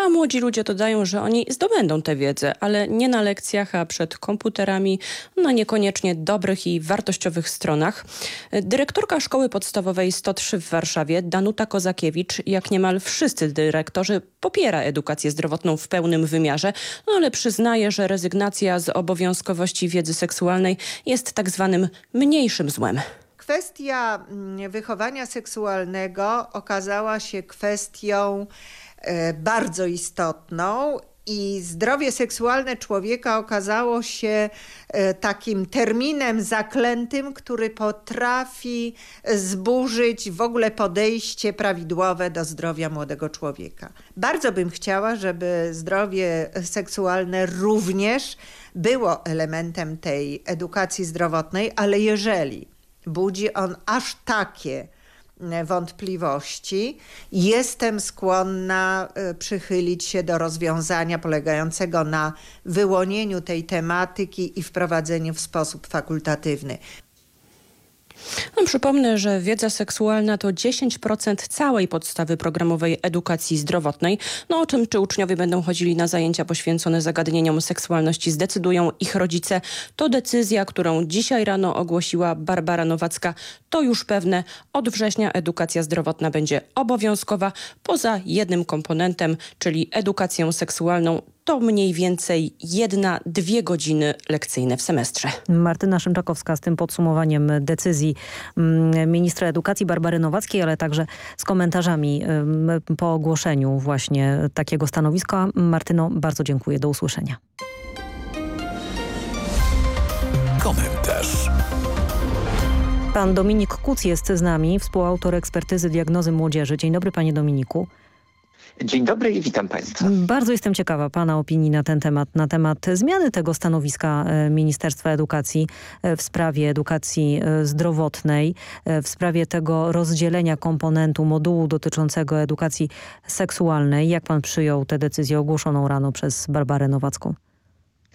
A młodzi ludzie dodają, że oni zdobędą tę wiedzę, ale nie na lekcjach, a przed komputerami, na niekoniecznie dobrych i wartościowych stronach. Dyrektorka Szkoły Podstawowej 103 w Warszawie, Danuta Kozakiewicz, jak niemal wszyscy dyrektorzy, popiera edukację zdrowotną w pełnym wymiarze, no ale przyznaje, że rezygnacja z obowiązkowości wiedzy seksualnej jest tak zwanym mniejszym złem. Kwestia mm, wychowania seksualnego okazała się kwestią bardzo istotną i zdrowie seksualne człowieka okazało się e, takim terminem zaklętym, który potrafi zburzyć w ogóle podejście prawidłowe do zdrowia młodego człowieka. Bardzo bym chciała, żeby zdrowie seksualne również było elementem tej edukacji zdrowotnej, ale jeżeli budzi on aż takie wątpliwości, jestem skłonna e, przychylić się do rozwiązania polegającego na wyłonieniu tej tematyki i wprowadzeniu w sposób fakultatywny. No, przypomnę, że wiedza seksualna to 10% całej podstawy programowej edukacji zdrowotnej. No o tym, czy uczniowie będą chodzili na zajęcia poświęcone zagadnieniom seksualności zdecydują ich rodzice. To decyzja, którą dzisiaj rano ogłosiła Barbara Nowacka. To już pewne. Od września edukacja zdrowotna będzie obowiązkowa poza jednym komponentem, czyli edukacją seksualną to mniej więcej jedna, dwie godziny lekcyjne w semestrze. Martyna Szymczakowska z tym podsumowaniem decyzji mm, ministra edukacji Barbary Nowackiej, ale także z komentarzami mm, po ogłoszeniu właśnie takiego stanowiska. Martyno, bardzo dziękuję. Do usłyszenia. Komentarz. Pan Dominik Kuc jest z nami, współautor ekspertyzy diagnozy młodzieży. Dzień dobry panie Dominiku. Dzień dobry i witam Państwa. Bardzo jestem ciekawa Pana opinii na ten temat, na temat zmiany tego stanowiska e, Ministerstwa Edukacji e, w sprawie edukacji e, zdrowotnej, w sprawie tego rozdzielenia komponentu modułu dotyczącego edukacji seksualnej. Jak Pan przyjął tę decyzję ogłoszoną rano przez Barbarę Nowacką?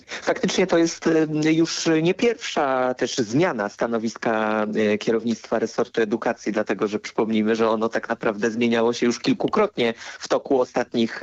Faktycznie to jest już nie pierwsza też zmiana stanowiska e, kierownictwa resortu edukacji, dlatego że przypomnijmy, że ono tak naprawdę zmieniało się już kilkukrotnie w toku ostatnich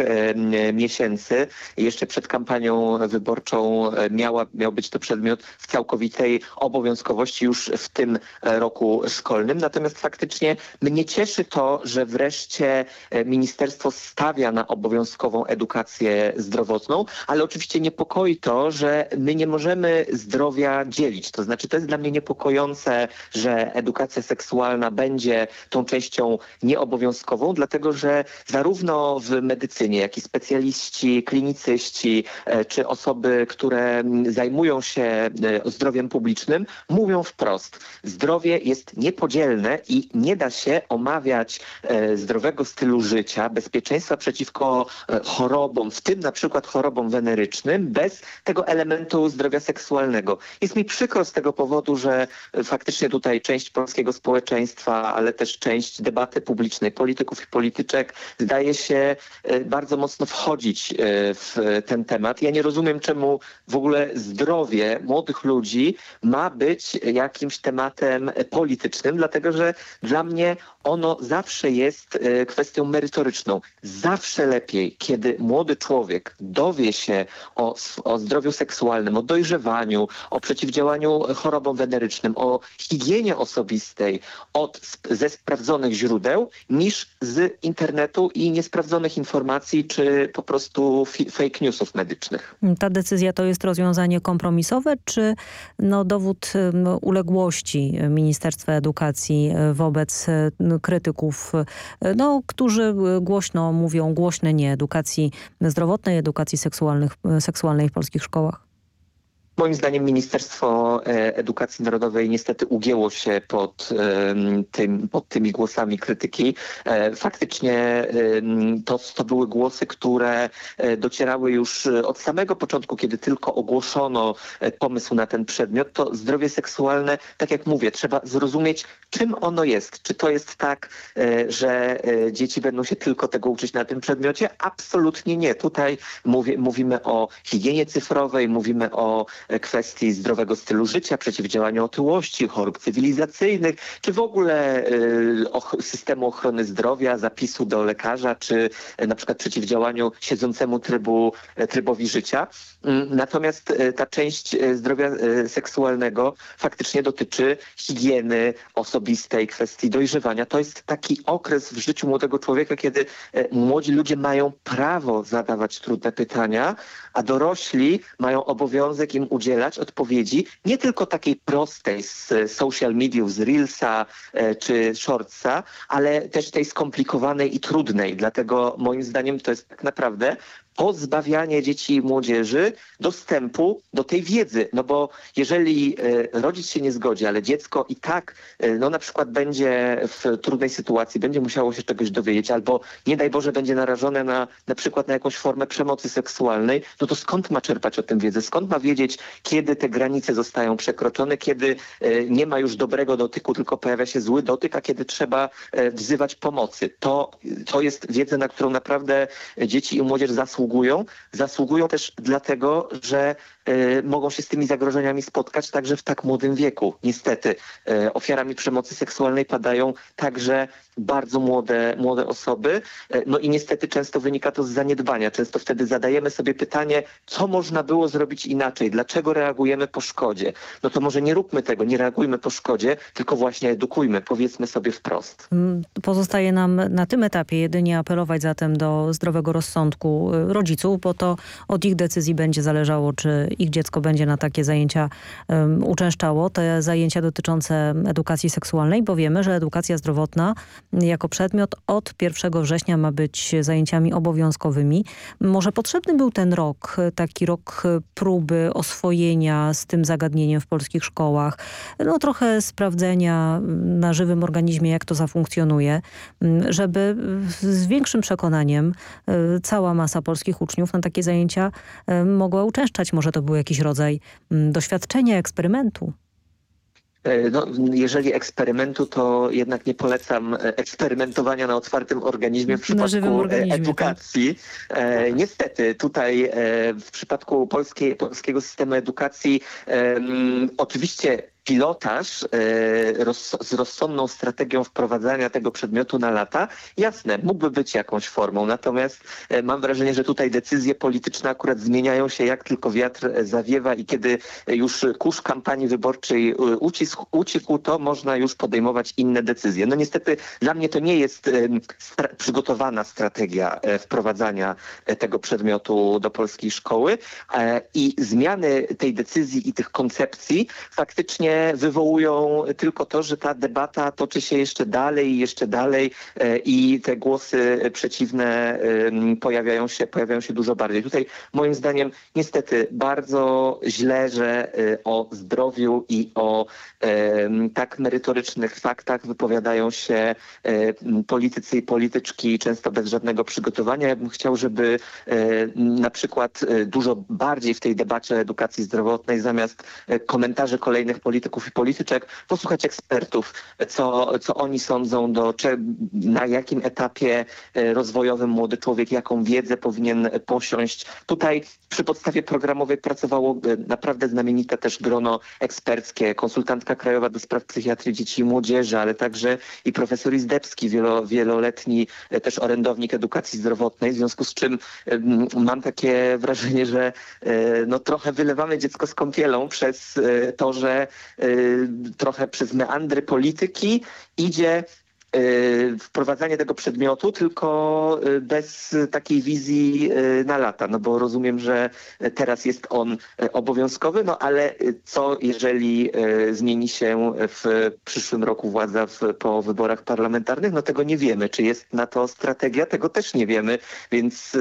miesięcy. Jeszcze przed kampanią wyborczą miała, miał być to przedmiot w całkowitej obowiązkowości już w tym roku szkolnym. Natomiast faktycznie mnie cieszy to, że wreszcie ministerstwo stawia na obowiązkową edukację zdrowotną, ale oczywiście niepokoi to, że my nie możemy zdrowia dzielić. To znaczy to jest dla mnie niepokojące, że edukacja seksualna będzie tą częścią nieobowiązkową, dlatego że zarówno w medycynie, jak i specjaliści, klinicyści e, czy osoby, które zajmują się e, zdrowiem publicznym mówią wprost. Zdrowie jest niepodzielne i nie da się omawiać e, zdrowego stylu życia, bezpieczeństwa przeciwko chorobom, w tym na przykład chorobom wenerycznym, bez tego elementu zdrowia seksualnego. Jest mi przykro z tego powodu, że faktycznie tutaj część polskiego społeczeństwa, ale też część debaty publicznej, polityków i polityczek zdaje się e, bardzo mocno wchodzić e, w ten temat. Ja nie rozumiem, czemu w ogóle zdrowie młodych ludzi ma być jakimś tematem politycznym, dlatego że dla mnie ono zawsze jest e, kwestią merytoryczną. Zawsze lepiej, kiedy młody człowiek dowie się o, o zdrowiu seksualnym, o dojrzewaniu, o przeciwdziałaniu chorobom wenerycznym, o higienie osobistej od, ze sprawdzonych źródeł niż z internetu i niesprawdzonych informacji czy po prostu fake newsów medycznych. Ta decyzja to jest rozwiązanie kompromisowe czy no, dowód uległości Ministerstwa Edukacji e, wobec krytyków, e, no, którzy głośno mówią głośne nie edukacji zdrowotnej, edukacji seksualnych, seksualnej w polskich szkołach? Чеховых. Moim zdaniem Ministerstwo e, Edukacji Narodowej niestety ugięło się pod, tym, pod tymi głosami krytyki. E, faktycznie to, to były głosy, które e, docierały już od samego początku, kiedy tylko ogłoszono pomysł na ten przedmiot. To zdrowie seksualne, tak jak mówię, trzeba zrozumieć, czym ono jest. Czy to jest tak, że dzieci będą się tylko tego uczyć na tym przedmiocie? Absolutnie nie. Tutaj mówimy o higienie cyfrowej, mówimy o kwestii zdrowego stylu życia, przeciwdziałania otyłości, chorób cywilizacyjnych, czy w ogóle y, systemu ochrony zdrowia, zapisu do lekarza, czy y, na przykład przeciwdziałaniu siedzącemu trybu, trybowi życia. Mm, natomiast ta część zdrowia seksualnego faktycznie dotyczy higieny osobistej, kwestii dojrzewania. To jest taki okres w życiu młodego człowieka, kiedy młodzi ludzie mają prawo zadawać trudne pytania, a dorośli mają obowiązek im udzielać odpowiedzi nie tylko takiej prostej z social mediów, z Reelsa e, czy Shortsa, ale też tej skomplikowanej i trudnej. Dlatego moim zdaniem to jest tak naprawdę pozbawianie dzieci i młodzieży dostępu do tej wiedzy. No bo jeżeli e, rodzic się nie zgodzi, ale dziecko i tak e, no na przykład będzie w trudnej sytuacji, będzie musiało się czegoś dowiedzieć albo nie daj Boże będzie narażone na na przykład na jakąś formę przemocy seksualnej, no to skąd ma czerpać o tym wiedzę? Skąd ma wiedzieć, kiedy te granice zostają przekroczone, kiedy e, nie ma już dobrego dotyku, tylko pojawia się zły dotyk, a kiedy trzeba wzywać pomocy. To, to jest wiedza, na którą naprawdę dzieci i młodzież zasługują zasługują. Zasługują też dlatego, że mogą się z tymi zagrożeniami spotkać także w tak młodym wieku. Niestety y, ofiarami przemocy seksualnej padają także bardzo młode, młode osoby. Y, no i niestety często wynika to z zaniedbania. Często wtedy zadajemy sobie pytanie, co można było zrobić inaczej? Dlaczego reagujemy po szkodzie? No to może nie róbmy tego, nie reagujmy po szkodzie, tylko właśnie edukujmy, powiedzmy sobie wprost. Mm, pozostaje nam na tym etapie jedynie apelować zatem do zdrowego rozsądku rodziców, bo to od ich decyzji będzie zależało, czy ich dziecko będzie na takie zajęcia um, uczęszczało. Te zajęcia dotyczące edukacji seksualnej, bo wiemy, że edukacja zdrowotna jako przedmiot od 1 września ma być zajęciami obowiązkowymi. Może potrzebny był ten rok, taki rok próby oswojenia z tym zagadnieniem w polskich szkołach, no trochę sprawdzenia na żywym organizmie, jak to zafunkcjonuje, żeby z większym przekonaniem e, cała masa polskich uczniów na takie zajęcia e, mogła uczęszczać. Może to był jakiś rodzaj doświadczenia, eksperymentu. E, no, jeżeli eksperymentu, to jednak nie polecam eksperymentowania na otwartym organizmie w przypadku organizmie, edukacji. Tak. E, niestety tutaj e, w przypadku polskiej, polskiego systemu edukacji e, oczywiście pilotaż e, z rozsądną strategią wprowadzania tego przedmiotu na lata, jasne, mógłby być jakąś formą, natomiast e, mam wrażenie, że tutaj decyzje polityczne akurat zmieniają się jak tylko wiatr e, zawiewa i kiedy już kurz kampanii wyborczej ucisk, ucichł, to można już podejmować inne decyzje. No niestety dla mnie to nie jest stra przygotowana strategia wprowadzania tego przedmiotu do polskiej szkoły i zmiany tej decyzji i tych koncepcji faktycznie wywołują tylko to, że ta debata toczy się jeszcze dalej i jeszcze dalej e, i te głosy przeciwne pojawiają się, pojawiają się dużo bardziej. Tutaj moim zdaniem niestety bardzo źle, że e, o zdrowiu i o tak merytorycznych faktach wypowiadają się e, politycy i polityczki często bez żadnego przygotowania. Ja bym chciał, żeby na przykład dużo bardziej w tej debacie edukacji zdrowotnej zamiast komentarzy kolejnych polityków polityków i polityczek, posłuchać ekspertów, co, co oni sądzą, do, czy, na jakim etapie e, rozwojowym młody człowiek, jaką wiedzę powinien posiąść. Tutaj przy podstawie programowej pracowało e, naprawdę znamienite też grono eksperckie, konsultantka krajowa do spraw psychiatrii dzieci i młodzieży, ale także i profesor Izdebski, wielo, wieloletni e, też orędownik edukacji zdrowotnej, w związku z czym mam takie wrażenie, że no, trochę wylewamy dziecko z kąpielą przez to, że trochę przez meandry polityki idzie y, wprowadzanie tego przedmiotu, tylko y, bez takiej wizji na lata, no bo rozumiem, że teraz jest on obowiązkowy, no ale co jeżeli zmieni się w przyszłym roku władza w, po wyborach parlamentarnych, no tego nie wiemy. Czy jest na to strategia? Tego też nie wiemy, więc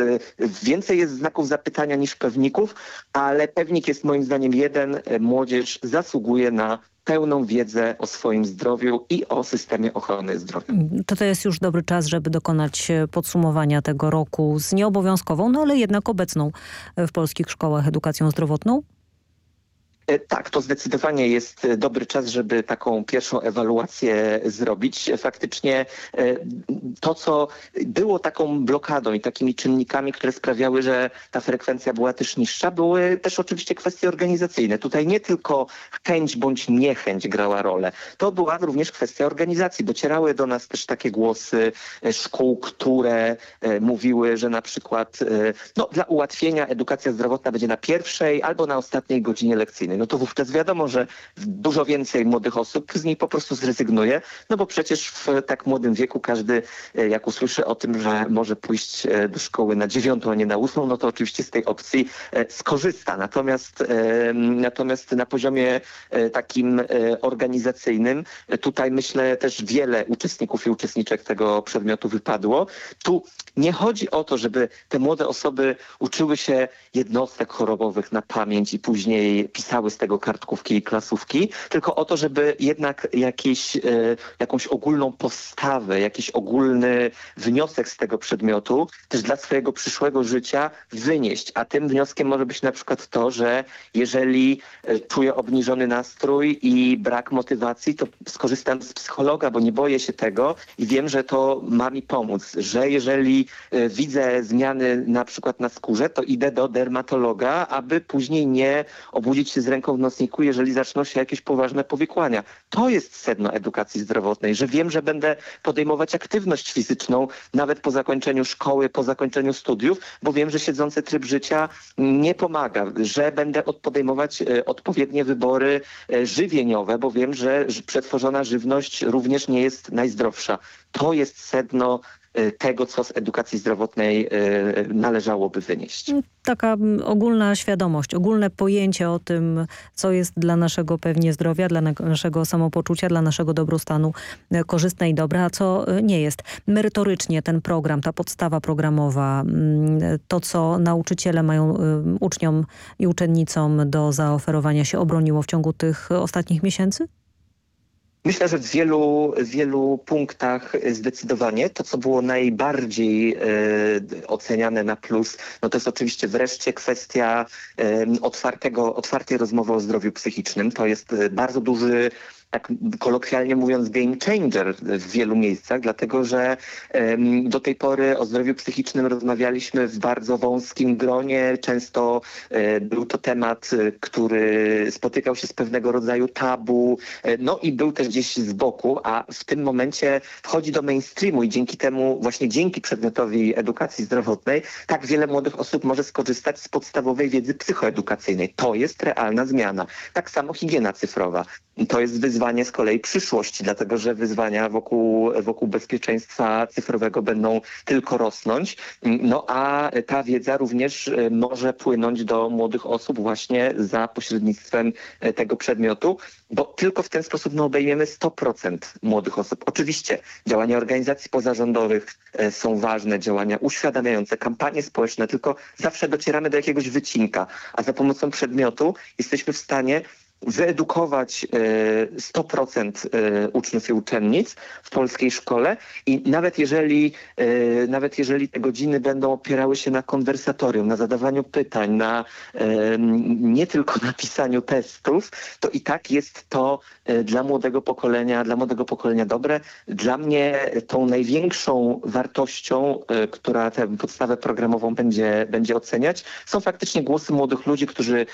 więcej jest znaków zapytania niż pewników, ale pewnik jest moim zdaniem jeden, młodzież zasługuje na pełną wiedzę o swoim zdrowiu i o systemie ochrony zdrowia. To to jest już dobry czas, żeby dokonać e, podsumowania tego roku z nieobowiązkową, no ale jednak obecną w polskich szkołach edukacją zdrowotną? E, tak, to zdecydowanie jest e, dobry czas, żeby taką pierwszą ewaluację zrobić. Faktycznie e, to, co było taką blokadą i takimi czynnikami, które sprawiały, że ta frekwencja była też niższa, były też oczywiście kwestie organizacyjne. Tutaj nie tylko chęć bądź niechęć grała rolę. To była również kwestia organizacji. Docierały do nas też takie głosy szkół, które mówiły, że na przykład no, dla ułatwienia edukacja zdrowotna będzie na pierwszej albo na ostatniej godzinie lekcyjnej no to wówczas wiadomo, że dużo więcej młodych osób z niej po prostu zrezygnuje, no bo przecież w tak młodym wieku każdy e, jak usłyszy o tym, że może pójść e, do szkoły na dziewiątą, a nie na ósmą, no to oczywiście z tej opcji e, skorzysta. Natomiast, natomiast na poziomie takim organizacyjnym tutaj myślę też wiele uczestników i uczestniczek tego przedmiotu wypadło. Tu nie chodzi o to, żeby te młode osoby uczyły się jednostek chorobowych na pamięć i później pisały z tego kartkówki i klasówki, tylko o to, żeby jednak jakieś, e, jakąś ogólną postawę, jakiś ogólny wniosek z tego przedmiotu też dla swojego przyszłego życia wynieść. A tym wnioskiem może być na przykład to, że jeżeli e, czuję obniżony nastrój i brak motywacji, to skorzystam z psychologa, bo nie boję się tego i wiem, że to ma mi pomóc, że jeżeli e, widzę zmiany na przykład na skórze, to idę do dermatologa, aby później nie obudzić się z ręką w nocniku, jeżeli zaczną się jakieś poważne powikłania. To jest sedno edukacji zdrowotnej, że wiem, że będę podejmować aktywność fizyczną nawet po zakończeniu szkoły, po zakończeniu studiów, bo wiem, że siedzący tryb życia nie pomaga, że będę podejmować e, odpowiednie wybory e, żywieniowe, bo wiem, że przetworzona żywność również nie jest najzdrowsza. To jest sedno tego, co z edukacji zdrowotnej należałoby wynieść. Taka ogólna świadomość, ogólne pojęcie o tym, co jest dla naszego pewnie zdrowia, dla naszego samopoczucia, dla naszego dobrostanu korzystne i dobre, a co nie jest. Merytorycznie ten program, ta podstawa programowa, to co nauczyciele mają uczniom i uczennicom do zaoferowania się obroniło w ciągu tych ostatnich miesięcy? Myślę, że w wielu, wielu punktach zdecydowanie to, co było najbardziej e, oceniane na plus, no to jest oczywiście wreszcie kwestia e, otwartego, otwartej rozmowy o zdrowiu psychicznym. To jest e, bardzo duży tak kolokwialnie mówiąc, game changer w wielu miejscach, dlatego że do tej pory o zdrowiu psychicznym rozmawialiśmy w bardzo wąskim gronie. Często e, był to temat, e, który spotykał się z pewnego rodzaju tabu, e, no i był też gdzieś z boku, a w tym momencie wchodzi do mainstreamu i dzięki temu, właśnie dzięki przedmiotowi edukacji zdrowotnej, tak wiele młodych osób może skorzystać z podstawowej wiedzy psychoedukacyjnej. To jest realna zmiana. Tak samo higiena cyfrowa. To jest wyzwanie z kolei przyszłości, dlatego że wyzwania wokół, wokół bezpieczeństwa cyfrowego będą tylko rosnąć. No a ta wiedza również e, może płynąć do młodych osób właśnie za pośrednictwem e, tego przedmiotu, bo tylko w ten sposób no, obejmiemy 100% młodych osób. Oczywiście działania organizacji pozarządowych e, są ważne, działania uświadamiające, kampanie społeczne, tylko zawsze docieramy do jakiegoś wycinka, a za pomocą przedmiotu jesteśmy w stanie wyedukować 100% e, e, uczniów i uczennic w polskiej szkole i nawet jeżeli, e, nawet jeżeli te godziny będą opierały się na konwersatorium, na zadawaniu pytań, na nie tylko na pisaniu testów, to i tak jest to dla młodego pokolenia, dla młodego pokolenia dobre. Dla mnie tą największą wartością, która tę podstawę programową będzie, będzie oceniać, są faktycznie głosy młodych ludzi, którzy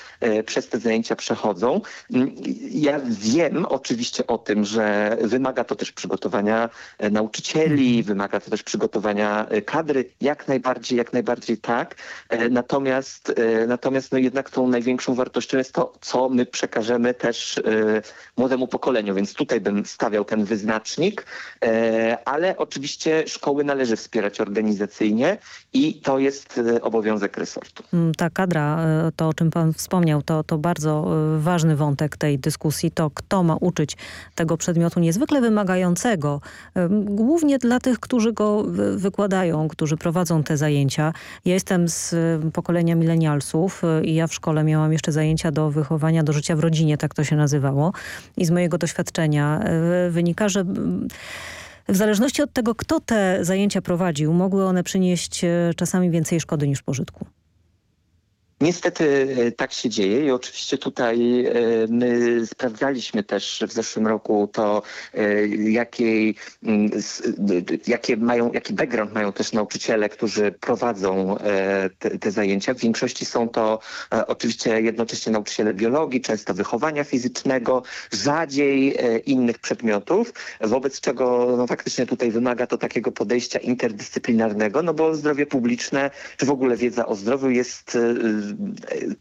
przez te zajęcia przechodzą. Ja wiem oczywiście o tym, że wymaga to też przygotowania e, nauczycieli, mhm. wymaga to też przygotowania e, kadry, jak najbardziej, jak najbardziej tak. E, natomiast, natomiast no jednak tą największą wartością jest to, co my przekażemy też młodemu pokoleniu, więc tutaj bym stawiał ten wyznacznik, ale oczywiście szkoły należy wspierać organizacyjnie i to jest obowiązek resortu. Mm, ta kadra, to o czym pan wspomniał, to, to bardzo ważny wątek wątek tej dyskusji to, kto ma uczyć tego przedmiotu niezwykle wymagającego, głównie dla tych, którzy go wykładają, którzy prowadzą te zajęcia. Ja jestem z pokolenia milenialsów y, i ja w szkole miałam jeszcze zajęcia do wychowania, do życia w rodzinie, tak to się nazywało. I z mojego doświadczenia y, wynika, że w zależności od tego, kto te zajęcia prowadził, mogły one przynieść y, czasami więcej szkody niż pożytku. Niestety e, tak się dzieje i oczywiście tutaj e, my sprawdzaliśmy też w zeszłym roku to, e, mm, jakie mają, jaki background mają też nauczyciele, którzy prowadzą te, te zajęcia. W większości są to oczywiście jednocześnie nauczyciele biologii, często wychowania fizycznego, rzadziej innych przedmiotów, wobec czego no, faktycznie tutaj wymaga to takiego podejścia interdyscyplinarnego, no bo zdrowie publiczne, czy w ogóle wiedza o zdrowiu jest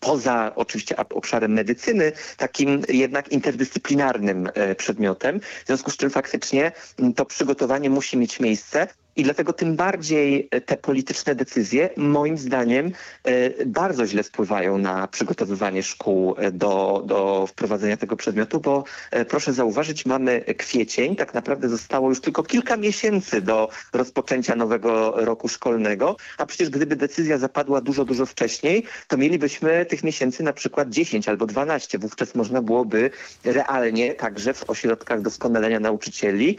poza oczywiście obszarem medycyny, takim jednak interdyscyplinarnym e, przedmiotem. W związku z czym faktycznie to przygotowanie musi mieć miejsce i dlatego tym bardziej e, te polityczne decyzje moim zdaniem e, bardzo źle wpływają na przygotowywanie szkół e, do, do wprowadzenia tego przedmiotu, bo proszę zauważyć, mamy kwiecień, tak naprawdę zostało już tylko kilka miesięcy do rozpoczęcia nowego roku szkolnego, a przecież gdyby decyzja zapadła dużo, dużo wcześniej, to mielibyśmy tych miesięcy na przykład 10 albo 12. Wówczas można byłoby realnie także w ośrodkach doskonalenia nauczycieli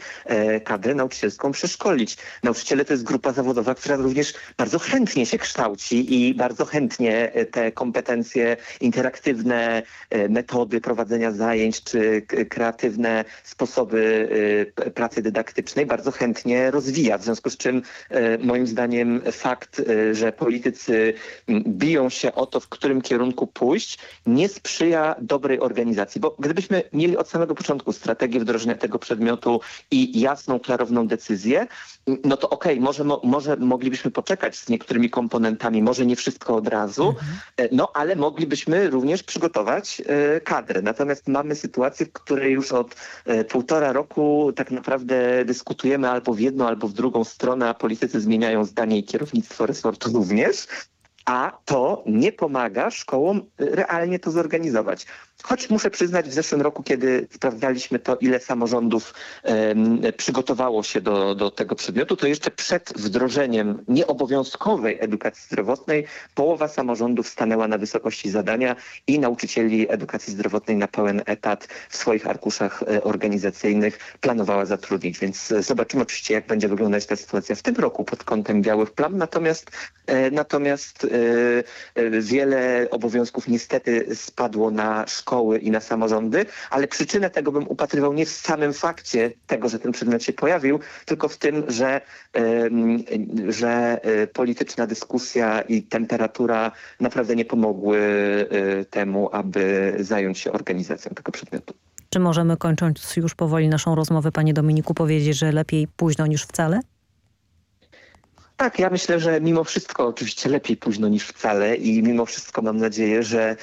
kadrę nauczycielską przeszkolić. Nauczyciele to jest grupa zawodowa, która również bardzo chętnie się kształci i bardzo chętnie e, te kompetencje interaktywne, e, metody prowadzenia zajęć czy kreatywne sposoby e, pracy dydaktycznej bardzo chętnie rozwija. W związku z czym moim zdaniem fakt, że politycy biją się o to, w którym kierunku pójść, nie sprzyja dobrej organizacji. Bo gdybyśmy mieli od samego początku strategię wdrożenia tego przedmiotu i jasną, klarowną decyzję, no to okej, okay, może, mo, może moglibyśmy poczekać z niektórymi komponentami, może nie wszystko od razu, mhm. no ale moglibyśmy również przygotować kadrę. Natomiast mamy sytuację, w której już od półtora roku tak naprawdę dyskutujemy albo w jedną, albo w drugą stronę, a politycy zmieniają zdanie i kierownictwo resortu również a to nie pomaga szkołom realnie to zorganizować. Choć muszę przyznać, w zeszłym roku, kiedy sprawdzaliśmy to, ile samorządów przygotowało się do, do tego przedmiotu, to jeszcze przed wdrożeniem nieobowiązkowej edukacji zdrowotnej połowa samorządów stanęła na wysokości zadania i nauczycieli edukacji zdrowotnej na pełen etat w swoich arkuszach e, organizacyjnych planowała zatrudnić. Więc e, zobaczymy oczywiście, jak będzie wyglądać ta sytuacja w tym roku pod kątem białych plam. Natomiast, e, natomiast wiele obowiązków niestety spadło na i na samorządy, ale przyczynę tego bym upatrywał nie w samym fakcie tego, że ten przedmiot się pojawił, tylko w tym, że, że e, polityczna dyskusja i temperatura naprawdę nie pomogły e, temu, aby zająć się organizacją tego przedmiotu. Czy możemy kończąc już powoli naszą rozmowę, panie Dominiku, powiedzieć, że lepiej późno niż wcale? Tak, ja myślę, że mimo wszystko oczywiście lepiej późno niż wcale i mimo wszystko mam nadzieję, że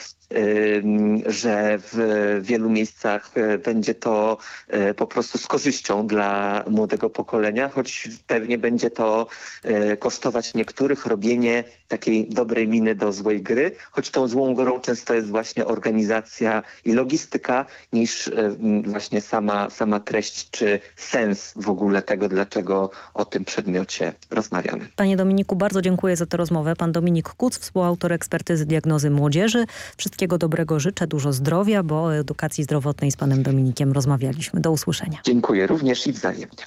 że w wielu miejscach e, będzie to e, po prostu z korzyścią dla młodego pokolenia, choć pewnie będzie to e, kosztować niektórych robienie takiej dobrej miny do złej gry, choć tą złą grą często jest właśnie organizacja i logistyka niż właśnie sama, sama treść czy sens w ogóle tego, dlaczego o tym przedmiocie rozmawiamy. Panie Dominiku, bardzo dziękuję za tę rozmowę. Pan Dominik Kuc, współautor ekspertyzy diagnozy młodzieży. Wszystkiego dobrego życzę, dużo zdrowia, bo o edukacji zdrowotnej z panem Dominikiem rozmawialiśmy. Do usłyszenia. Dziękuję również i wzajemnie.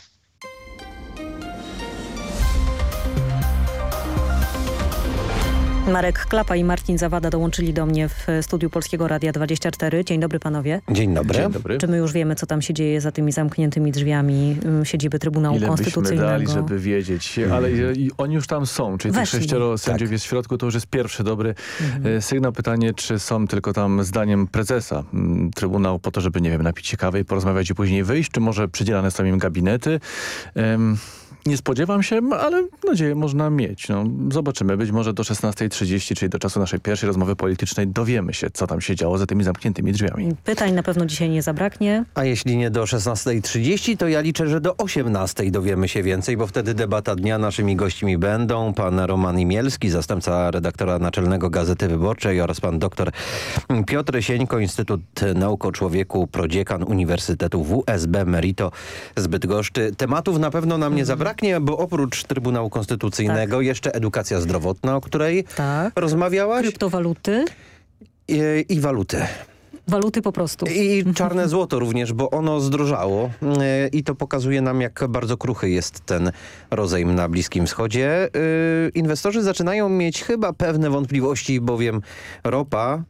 Marek Klapa i Marcin Zawada dołączyli do mnie w studiu Polskiego Radia 24. Dzień dobry panowie. Dzień dobry. Dzień dobry. Czy my już wiemy, co tam się dzieje za tymi zamkniętymi drzwiami mm, siedziby Trybunału Ile Konstytucyjnego? Ile dali, żeby wiedzieć. Ale i, oni już tam są, czyli Weszli. tych sześcioro sędziów tak. jest w środku, to już jest pierwszy dobry mhm. E, sygnał. Pytanie, czy są tylko tam zdaniem prezesa mm, Trybunału po to, żeby, nie wiem, napić się kawy i porozmawiać i później wyjść, czy może przydzielane są im gabinety? Um, nie spodziewam się, ale nadzieję można mieć. No, zobaczymy. Być może do 16.30, czyli do czasu naszej pierwszej rozmowy politycznej dowiemy się, co tam się działo za tymi zamkniętymi drzwiami. Pytań na pewno dzisiaj nie zabraknie. A jeśli nie do 16.30, to ja liczę, że do 18.00 dowiemy się więcej, bo wtedy debata dnia naszymi gośćmi będą pan Roman Imielski, zastępca redaktora naczelnego Gazety Wyborczej oraz pan dr Piotr Sieńko, Instytut Nauk o Człowieku, prodziekan Uniwersytetu WSB Merito z Bydgoszczy. Tematów na pewno nam nie zabraknie braknie, bo oprócz Trybunału Konstytucyjnego tak. jeszcze edukacja zdrowotna, o której tak. rozmawiałaś. Kryptowaluty. I, i waluty. Waluty po prostu. I czarne złoto również, bo ono zdrożało e, i to pokazuje nam, jak bardzo kruchy jest ten rozejm na Bliskim Wschodzie. E, inwestorzy zaczynają mieć chyba pewne wątpliwości, bowiem ropa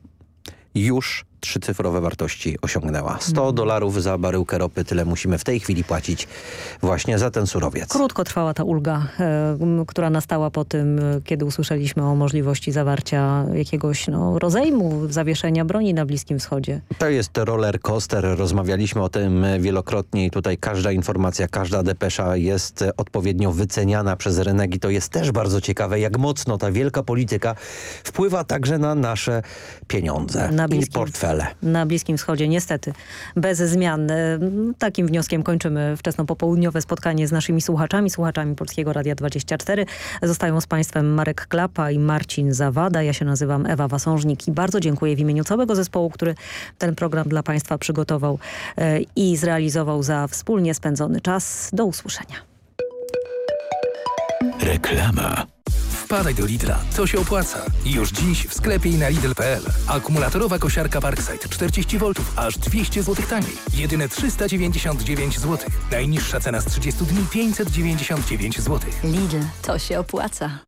już trzycyfrowe wartości osiągnęła. 100 mhm. dolarów za baryłkę ropy, tyle musimy w tej chwili płacić właśnie za ten surowiec. Krótko trwała ta ulga, e, która nastała po tym, e, kiedy usłyszeliśmy o możliwości zawarcia jakiegoś no, rozejmu, zawieszenia broni na Bliskim Wschodzie. To jest roller coaster, rozmawialiśmy o tym wielokrotnie i tutaj każda informacja, każda depesza jest odpowiednio wyceniana przez rynek i to jest też bardzo ciekawe, jak mocno ta wielka polityka wpływa także na nasze pieniądze na i portfel cele. Na Bliskim Wschodzie niestety bez zmian. E, takim wnioskiem kończymy wczesno-popołudniowe spotkanie z naszymi słuchaczami, słuchaczami Polskiego Radia 24. Zostają z Państwem Marek Klapa i Marcin Zawada. Ja się nazywam Ewa Wasążnik i bardzo dziękuję w imieniu całego zespołu, który ten program dla Państwa przygotował e, i zrealizował za wspólnie spędzony czas. Do usłyszenia. Reklama. Wpadaj do Lidla, to się opłaca. Już dziś w sklepie i na Lidl.pl. Akumulatorowa kosiarka Parkside 40 V, aż 200 zł taniej. Jedyne 399 zł. Najniższa cena z 30 dni 599 zł. Lidl, to się opłaca.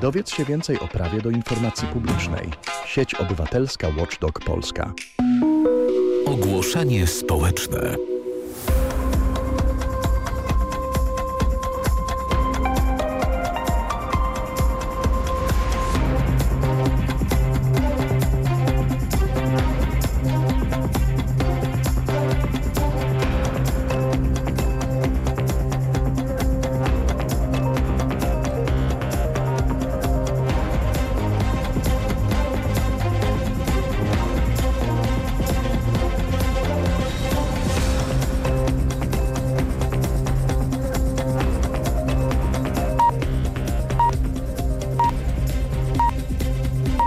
Dowiedz się więcej o prawie do informacji publicznej. Sieć Obywatelska Watchdog Polska. Ogłoszenie społeczne.